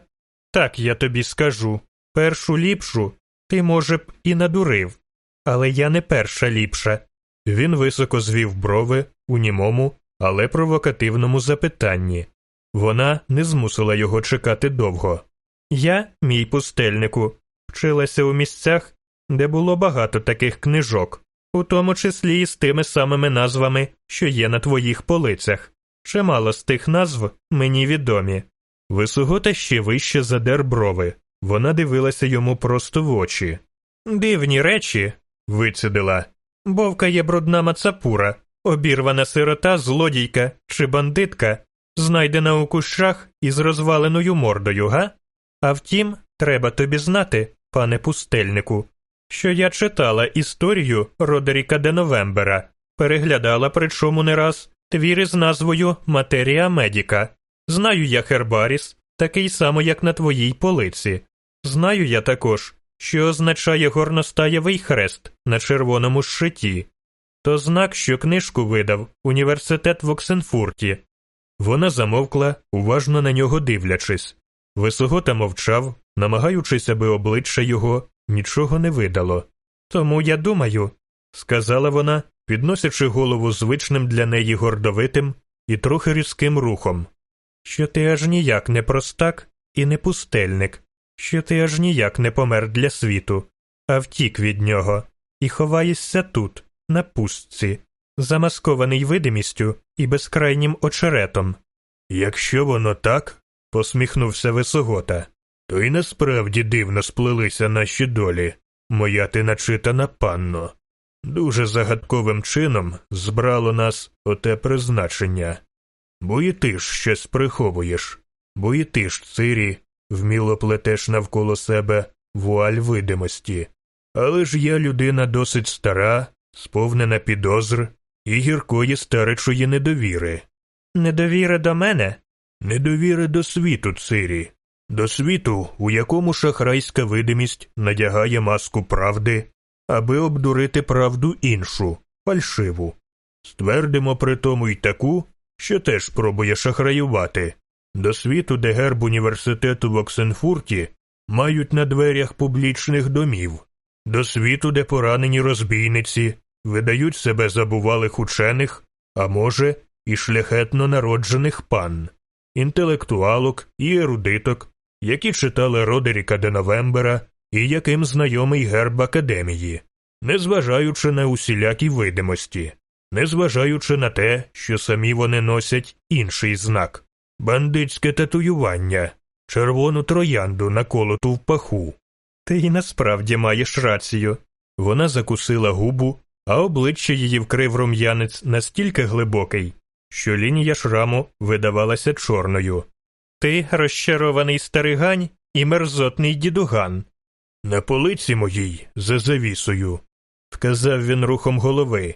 Так я тобі скажу. Першу ліпшу ти, може б, і надурив, але я не перша ліпша. Він високо звів брови у німому, але провокативному запитанні. Вона не змусила його чекати довго. Я, мій пустельнику, вчилася у місцях, де було багато таких книжок, у тому числі і з тими самими назвами, що є на твоїх полицях. Чимало з тих назв мені відомі. Висогота ще вище задер брови. Вона дивилася йому просто в очі. Дивні речі, вицідила. Бовка є брудна мацапура, обірвана сирота, злодійка чи бандитка, знайдена у кущах із розваленою мордою, га? А втім, треба тобі знати, пане пустельнику, що я читала історію Родеріка де Новембера, переглядала причому не раз твір із назвою Матерія Медіка. Знаю я Хербаріс, такий само, як на твоїй полиці. Знаю я також, що означає горностаєвий хрест на червоному щиті. То знак, що книжку видав університет в Оксенфурті. Вона замовкла, уважно на нього дивлячись. Висогота мовчав, намагаючись, аби обличчя його нічого не видало. Тому я думаю, сказала вона, підносячи голову звичним для неї гордовитим і трохи різким рухом, що ти аж ніяк не простак і не пустельник, що ти аж ніяк не помер для світу, а втік від нього, і ховаєшся тут, на пустці, замаскований видимістю і безкрайнім очеретом. Якщо воно так, посміхнувся Висогота, то й насправді дивно сплелися наші долі, моя ти начитана панно. Дуже загадковим чином збрало нас оте призначення. Бо і ти ж щось приховуєш, бо і ти ж, Цирі, вміло плетеш навколо себе вуаль видимості. Але ж я людина досить стара, сповнена підозр і гіркої старечої недовіри. Недовіри до мене? Недовіри до світу, Цирі, до світу, у якому шахрайська видимість надягає маску правди, аби обдурити правду іншу, фальшиву. Ствердимо при тому й таку, що теж пробує шахраювати. До світу, де герб університету в Оксенфурті мають на дверях публічних домів, до світу, де поранені розбійниці видають себе забувалих учених, а може, і шляхетно народжених пан, інтелектуалок і ерудиток, які читали Родеріка де Новембера і яким знайомий герб академії, незважаючи на усілякі видимості, незважаючи на те, що самі вони носять інший знак бандитське татуювання, червону троянду наколоту в паху. Ти й насправді маєш рацію. Вона закусила губу, а обличчя її вкрив рум'янець настільки глибокий, що лінія шраму видавалася чорною. Ти розчарований старигань і мерзотний дідуган. На полиці моїй, за завісою, вказав він рухом голови.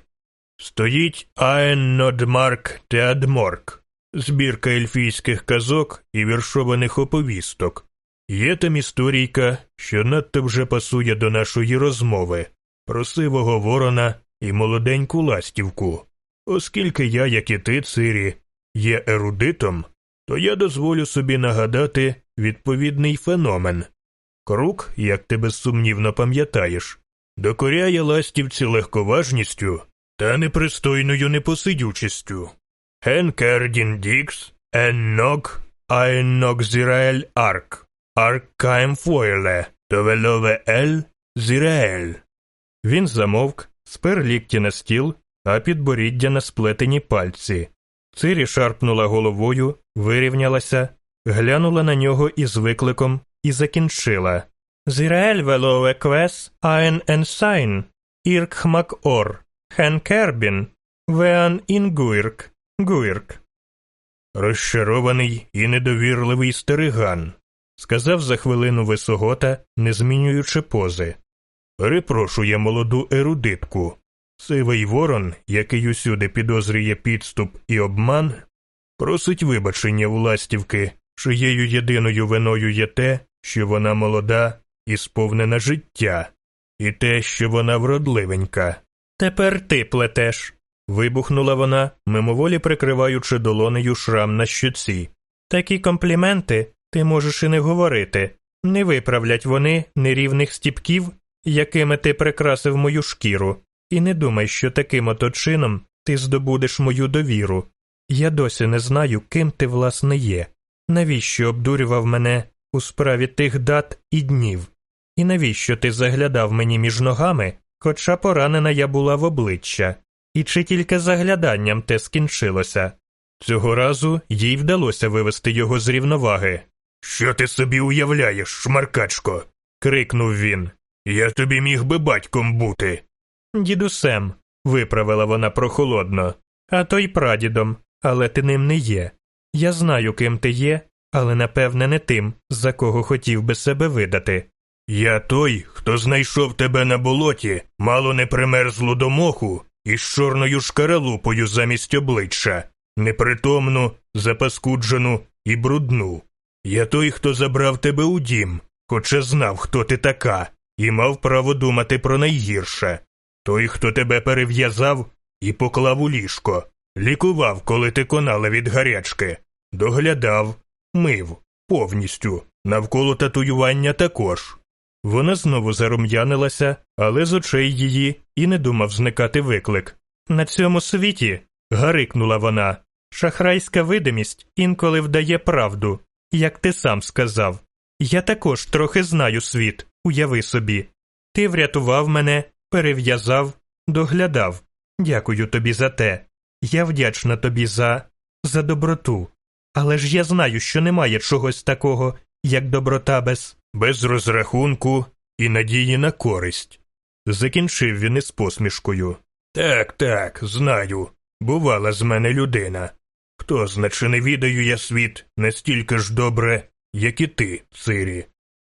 Стоїть Аеннодмарк Теадморк, збірка ельфійських казок і віршованих оповісток. Є там історійка, що надто вже пасує до нашої розмови про сивого ворона і молоденьку ластівку. Оскільки я, як і ти, Цирі, є ерудитом, то я дозволю собі нагадати відповідний феномен. Крук, як ти безсумнівно пам'ятаєш, докоряє ластівці легковажністю та непристойною непосидючістю. Хенкердін Дікс, Еннок, Аеннок Зіраель Арк, Арк Каем Фойле, Довелове Ель Зіраель. Він замовк, спер лікті на стіл, а підборіддя на сплетені пальці. Цирі шарпнула головою, вирівнялася, глянула на нього із викликом і закінчила. Зіраель велове квес аен енсайн, ірк хмак ор, хен кербін, веан інгуірк, гуірк. Розчарований і недовірливий стариган, сказав за хвилину висогота, не змінюючи пози. Перепрошує молоду ерудитку. Сивий ворон, який усюди підозрює підступ і обман, просить вибачення у ластівки, чиєю єдиною виною є те, що вона молода і сповнена життя, і те, що вона вродливенька. Тепер ти плетеш. Вибухнула вона, мимоволі прикриваючи долонею шрам на щоці. Такі компліменти ти можеш і не говорити. Не виправлять вони нерівних стіпків, якими ти прикрасив мою шкіру. І не думай, що таким ото чином ти здобудеш мою довіру. Я досі не знаю, ким ти власне є, навіщо обдурював мене у справі тих дат і днів, і навіщо ти заглядав мені між ногами, хоча поранена я була в обличчя, і чи тільки загляданням те скінчилося. Цього разу їй вдалося вивести його з рівноваги. Що ти собі уявляєш, шмаркачко? крикнув він. Я тобі міг би батьком бути. Дідусем, виправила вона прохолодно, а то й прадідом, але ти ним не є. Я знаю, ким ти є, але напевне не тим, за кого хотів би себе видати. Я той, хто знайшов тебе на болоті, мало не примерзлу до моху, із чорною шкаралупою замість обличчя, непритомну, запаскуджену і брудну. Я той, хто забрав тебе у дім, хоча знав, хто ти така, і мав право думати про найгірше. Той, хто тебе перев'язав і поклав у ліжко, лікував, коли ти конала від гарячки, доглядав, мив повністю, навколо татуювання також. Вона знову зарум'янилася, але з очей її і не думав зникати виклик. На цьому світі, гарикнула вона, шахрайська видимість інколи вдає правду, як ти сам сказав. Я також трохи знаю світ, уяви собі. Ти врятував мене, перев'язав, доглядав. Дякую тобі за те. Я вдячна тобі за за доброту. Але ж я знаю, що немає чогось такого, як доброта без без розрахунку і надії на користь. Закінчив він із посмішкою. Так, так, знаю. Бувала з мене людина. Хто значе не відаю я світ настільки ж добре, як і ти, Цирі.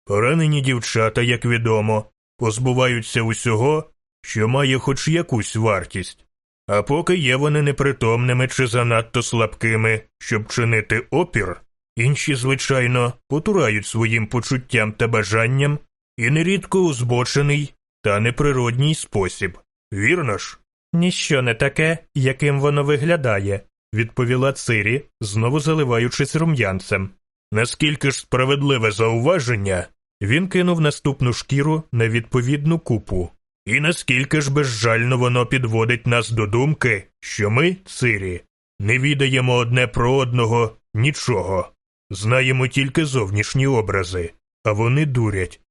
Поранені дівчата, як відомо, позбуваються усього, що має хоч якусь вартість, а поки є вони непритомними чи занадто слабкими, щоб чинити опір, інші, звичайно, потурають своїм почуттям та бажанням і нерідко у збочений та неприродній спосіб. Вірно ж? Ніщо не таке, яким воно виглядає, відповіла Цирі, знову заливаючись рум'янцем. Наскільки ж справедливе зауваження, він кинув наступну шкіру на відповідну купу. І наскільки ж безжально воно підводить нас до думки, що ми, Цирі, не відаємо одне про одного нічого, знаємо тільки зовнішні образи, а вони дурять.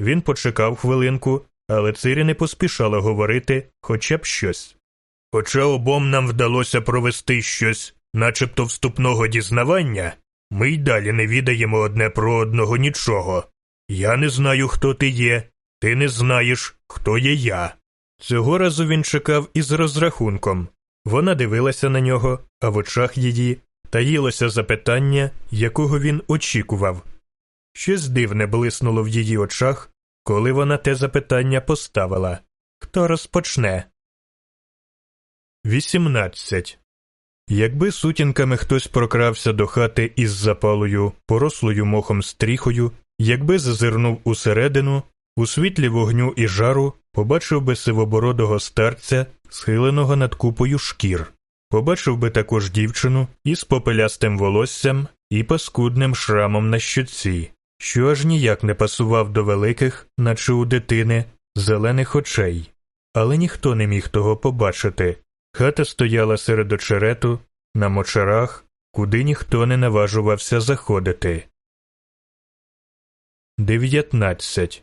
Він почекав хвилинку, але Цирі не поспішала говорити хоча б щось. Хоча обом нам вдалося провести щось, начебто вступного дізнавання, ми й далі не відаємо одне про одного нічого. Я не знаю, хто ти є, ти не знаєш, хто є я. Цього разу він чекав із розрахунком. Вона дивилася на нього, а в очах її таїлося запитання, якого він очікував. Щось дивне блиснуло в її очах, коли вона те запитання поставила Хто розпочне? 18. Якби сутінками хтось прокрався до хати із запалою, порослою мохом стріхою, якби зазирнув усередину, у світлі вогню і жару побачив би сивобородого старця, схиленого над купою шкір, побачив би також дівчину із попелястим волоссям і паскудним шрамом на щоці, що аж ніяк не пасував до великих, наче у дитини, зелених очей. Але ніхто не міг того побачити. Хата стояла серед очерету, на мочарах, куди ніхто не наважувався заходити. 19.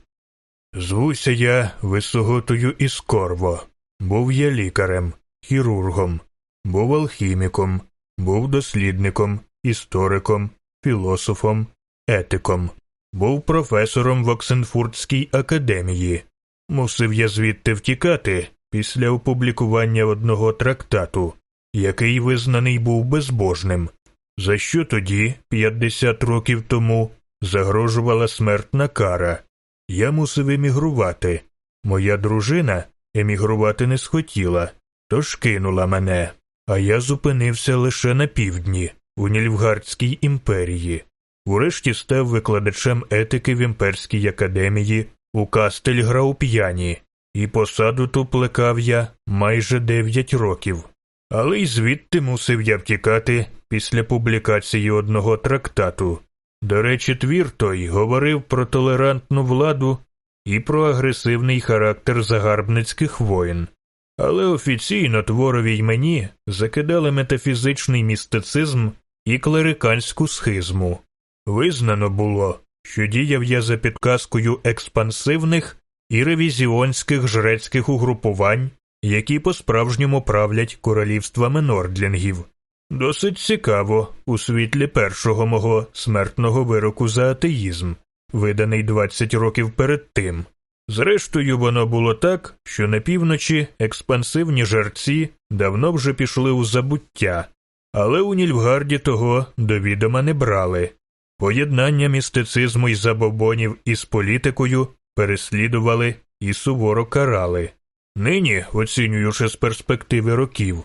Звуся я висоготою із Корво. Був я лікарем, хірургом, був алхіміком, був дослідником, істориком, філософом, етиком, був професором в Оксенфуртській академії. Мусив я звідти втікати після опублікування одного трактату, який визнаний був безбожним, за що тоді, 50 років тому, загрожувала смертна кара. Я мусив емігрувати. Моя дружина емігрувати не схотіла, тож кинула мене, а я зупинився лише на півдні, у Нільфгардській імперії. Урешті став викладачем етики в імперській академії у Кастель Грауп'яні, і посаду ту плекав я майже дев'ять років. Але й звідти мусив я втікати після публікації одного трактату. До речі, твір той говорив про толерантну владу і про агресивний характер загарбницьких воїн. Але офіційно творові й мені закидали метафізичний містицизм і клериканську схизму. Визнано було, що діяв я за підказкою експансивних і ревізіонських жрецьких угрупувань, які по-справжньому правлять королівствами Нордлінгів. Досить цікаво у світлі першого мого смертного вироку за атеїзм, виданий 20 років перед тим. Зрештою, воно було так, що на півночі експансивні жерці давно вже пішли у забуття, але у Нільфгарді того до відома не брали. Поєднання містицизму й забобонів із політикою переслідували і суворо карали. Нині, оцінюючи з перспективи років,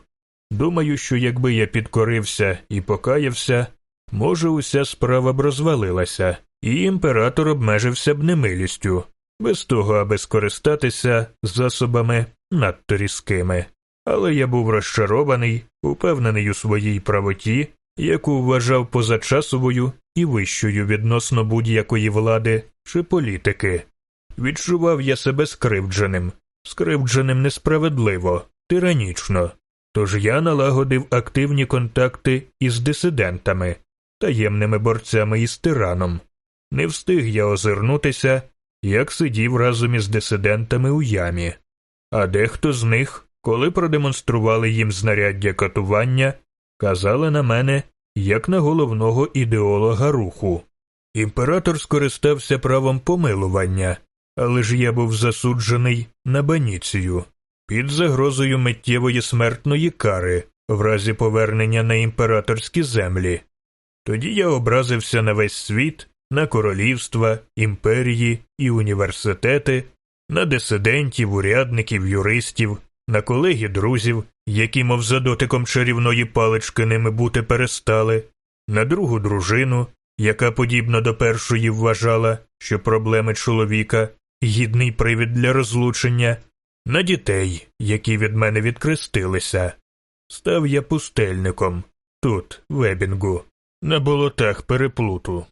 думаю, що якби я підкорився і покаявся, може, уся справа б розвалилася, і імператор обмежився б немилістю, без того, аби скористатися засобами надто різкими. Але я був розчарований, упевнений у своїй правоті, яку вважав позачасовою і вищою відносно будь-якої влади чи політики. Відчував я себе скривдженим, скривдженим несправедливо, тиранічно. Тож я налагодив активні контакти із дисидентами, таємними борцями із тираном. Не встиг я озирнутися, як сидів разом із дисидентами у ямі, а дехто з них, коли продемонстрували їм знаряддя катування, казали на мене як на головного ідеолога руху. Імператор скористався правом помилування, але ж я був засуджений на баніцію під загрозою миттєвої смертної кари в разі повернення на імператорські землі. Тоді я образився на весь світ, на королівства, імперії і університети, на дисидентів, урядників, юристів, на колеги друзів, які, мов за дотиком чарівної палички ними бути перестали, на другу дружину, яка подібно до першої вважала, що проблеми чоловіка гідний привід для розлучення, на дітей, які від мене відкрестилися. Став я пустельником тут, в Ебінгу, на болотах переплуту.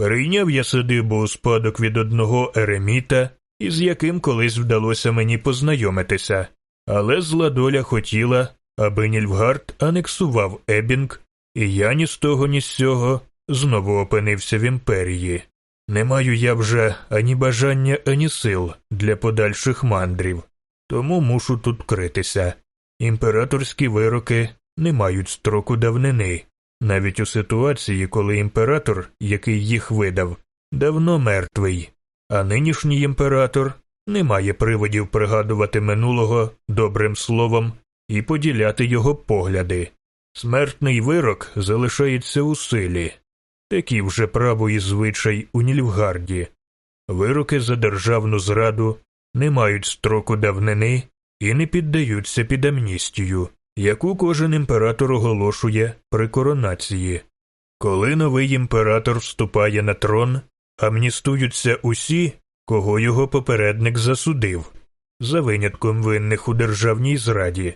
Перейняв я садибу у спадок від одного ереміта, із яким колись вдалося мені познайомитися, але зла доля хотіла, аби Нільфгард анексував Ебінг, і я ні з того, ні з сього знову опинився в імперії. Не маю я вже ані бажання, ані сил для подальших мандрів, тому мушу тут критися. Імператорські вироки не мають строку давнини, навіть у ситуації, коли імператор, який їх видав, давно мертвий, а нинішній імператор не має приводів пригадувати минулого добрим словом і поділяти його погляди. Смертний вирок залишається у силі, такі вже право і звичай у Нільфгарді. Вироки за державну зраду не мають строку давнини і не піддаються під амністію, яку кожен імператор оголошує при коронації. Коли новий імператор вступає на трон, амністуються усі, кого його попередник засудив, за винятком винних у державній зраді.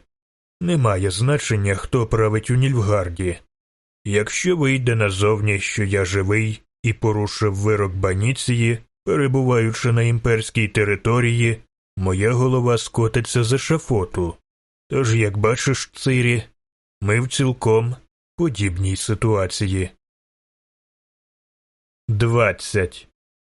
Немає значення, хто править у Нільфгарді. Якщо вийде назовні, що я живий і порушив вирок баніції, перебуваючи на імперській території, моя голова скотиться за шафоту. Тож, як бачиш, Цирі, ми в цілком подібній ситуації. 20.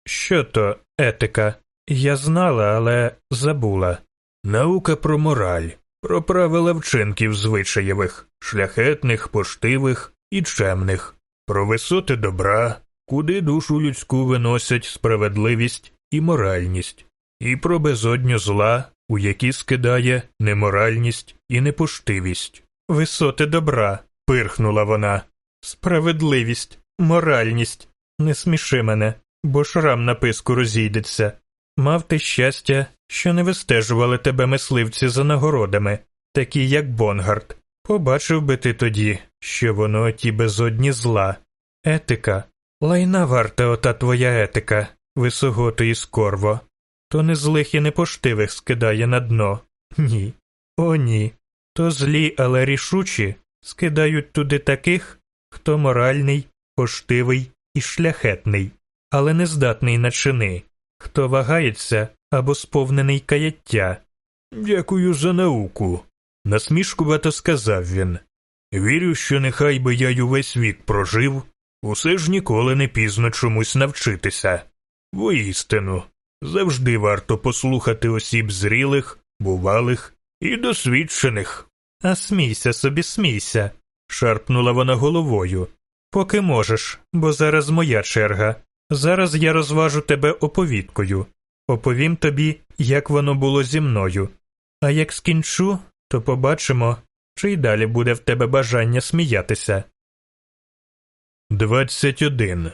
Що то етика? Я знала, але забула. Наука про мораль, про правила вчинків звичаєвих, шляхетних, поштивих і чемних, про висоти добра, куди душу людську виносять справедливість і моральність, і про безодню зла, у які скидає неморальність і непоштивість. Висоти добра, пирхнула вона. Справедливість, моральність. Не смішИ мене, бо шрам на писку розійдеться. Мав ти щастя, що не вистежували тебе мисливці за нагородами, такі як Бонгард. Побачив би ти тоді, що воно ті безодні зла. Етика. Лайна варта ота твоя етика, висогото і скорво. То не злих і непоштивих скидає на дно. Ні. О, ні. То злі, але рішучі скидають туди таких, хто моральний, поштивий і шляхетний, але не здатний на чини, хто вагається або сповнений каяття. Дякую за науку, насмішкувато сказав він. Вірю, що нехай би я й увесь вік прожив, усе ж ніколи не пізно чомусь навчитися. Воістину, завжди варто послухати осіб зрілих, бувалих і досвідчених. А смійся собі, смійся, шарпнула вона головою. Поки можеш, бо зараз моя черга. Зараз я розважу тебе оповідкою. Оповім тобі, як воно було зі мною. А як скінчу, то побачимо, чи й далі буде в тебе бажання сміятися. 21.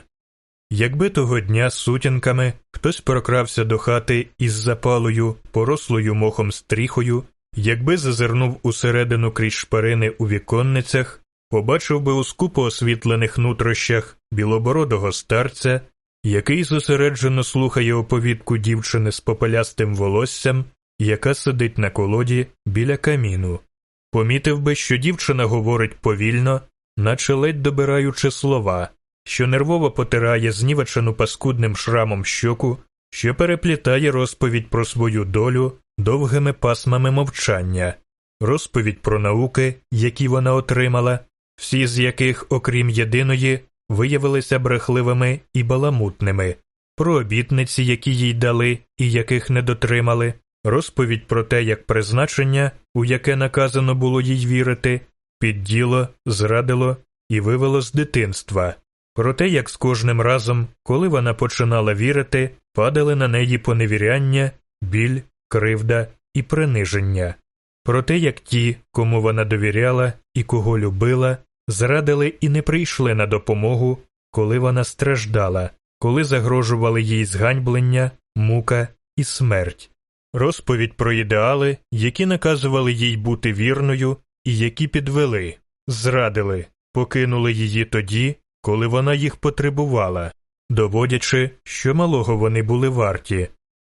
Якби того дня сутінками хтось прокрався до хати із запалою, порослою мохом стріхою, якби зазирнув усередину крізь шпарини у віконницях, побачив би у скупо освітлених нутрощах білобородого старця, який зосереджено слухає оповідку дівчини з попелястим волоссям, яка сидить на колоді біля каміну. Помітив би, що дівчина говорить повільно, наче ледь добираючи слова, що нервово потирає знівечену паскудним шрамом щоку, що переплітає розповідь про свою долю довгими пасмами мовчання, розповідь про науки, які вона отримала, всі з яких, окрім єдиної, виявилися брехливими і баламутними, про обітниці, які їй дали і яких не дотримали, розповідь про те, як призначення, у яке наказано було їй вірити, підділо, зрадило і вивело з дитинства, про те, як з кожним разом, коли вона починала вірити, падали на неї поневіряння, біль, кривда і приниження, про те, як ті, кому вона довіряла і кого любила, зрадили і не прийшли на допомогу, коли вона страждала, коли загрожували їй зганьблення, мука і смерть, розповідь про ідеали, які наказували їй бути вірною і які підвели, зрадили, покинули її тоді, коли вона їх потребувала, доводячи, що малого вони були варті,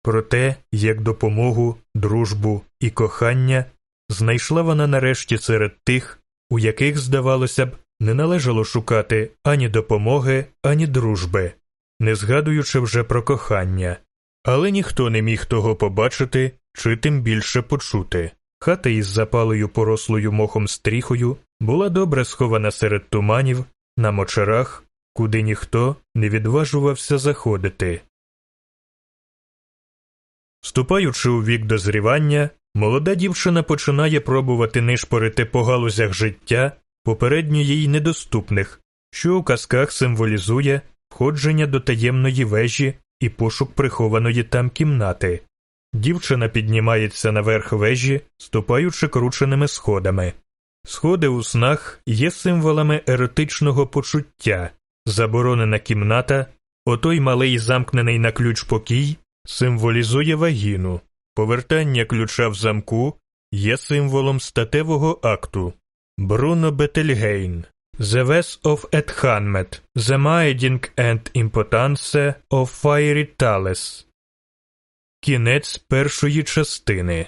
про те, як допомогу, дружбу і кохання знайшла вона нарешті серед тих, у яких, здавалося б, не належало шукати ані допомоги, ані дружби, не згадуючи вже про кохання, але ніхто не міг того побачити чи тим більше почути. Хата із запалою порослою мохом стріхою була добре схована серед туманів, на мочарах, куди ніхто не відважувався заходити. Вступаючи у вік дозрівання, молода дівчина починає пробувати нишпорити по галузях життя, попередньо їй недоступних, що у казках символізує входження до таємної вежі і пошук прихованої там кімнати. Дівчина піднімається наверх вежі, ступаючи крученими сходами. Сходи у снах є символами еротичного почуття, заборонена кімната, отой малий замкнений на ключ покій символізує вагіну, повертання ключа в замку є символом статевого акту. Бруно Бетельгейн. The West of Ethanmet The Maeding and Impotence of Fiery Thales Кінець першої частини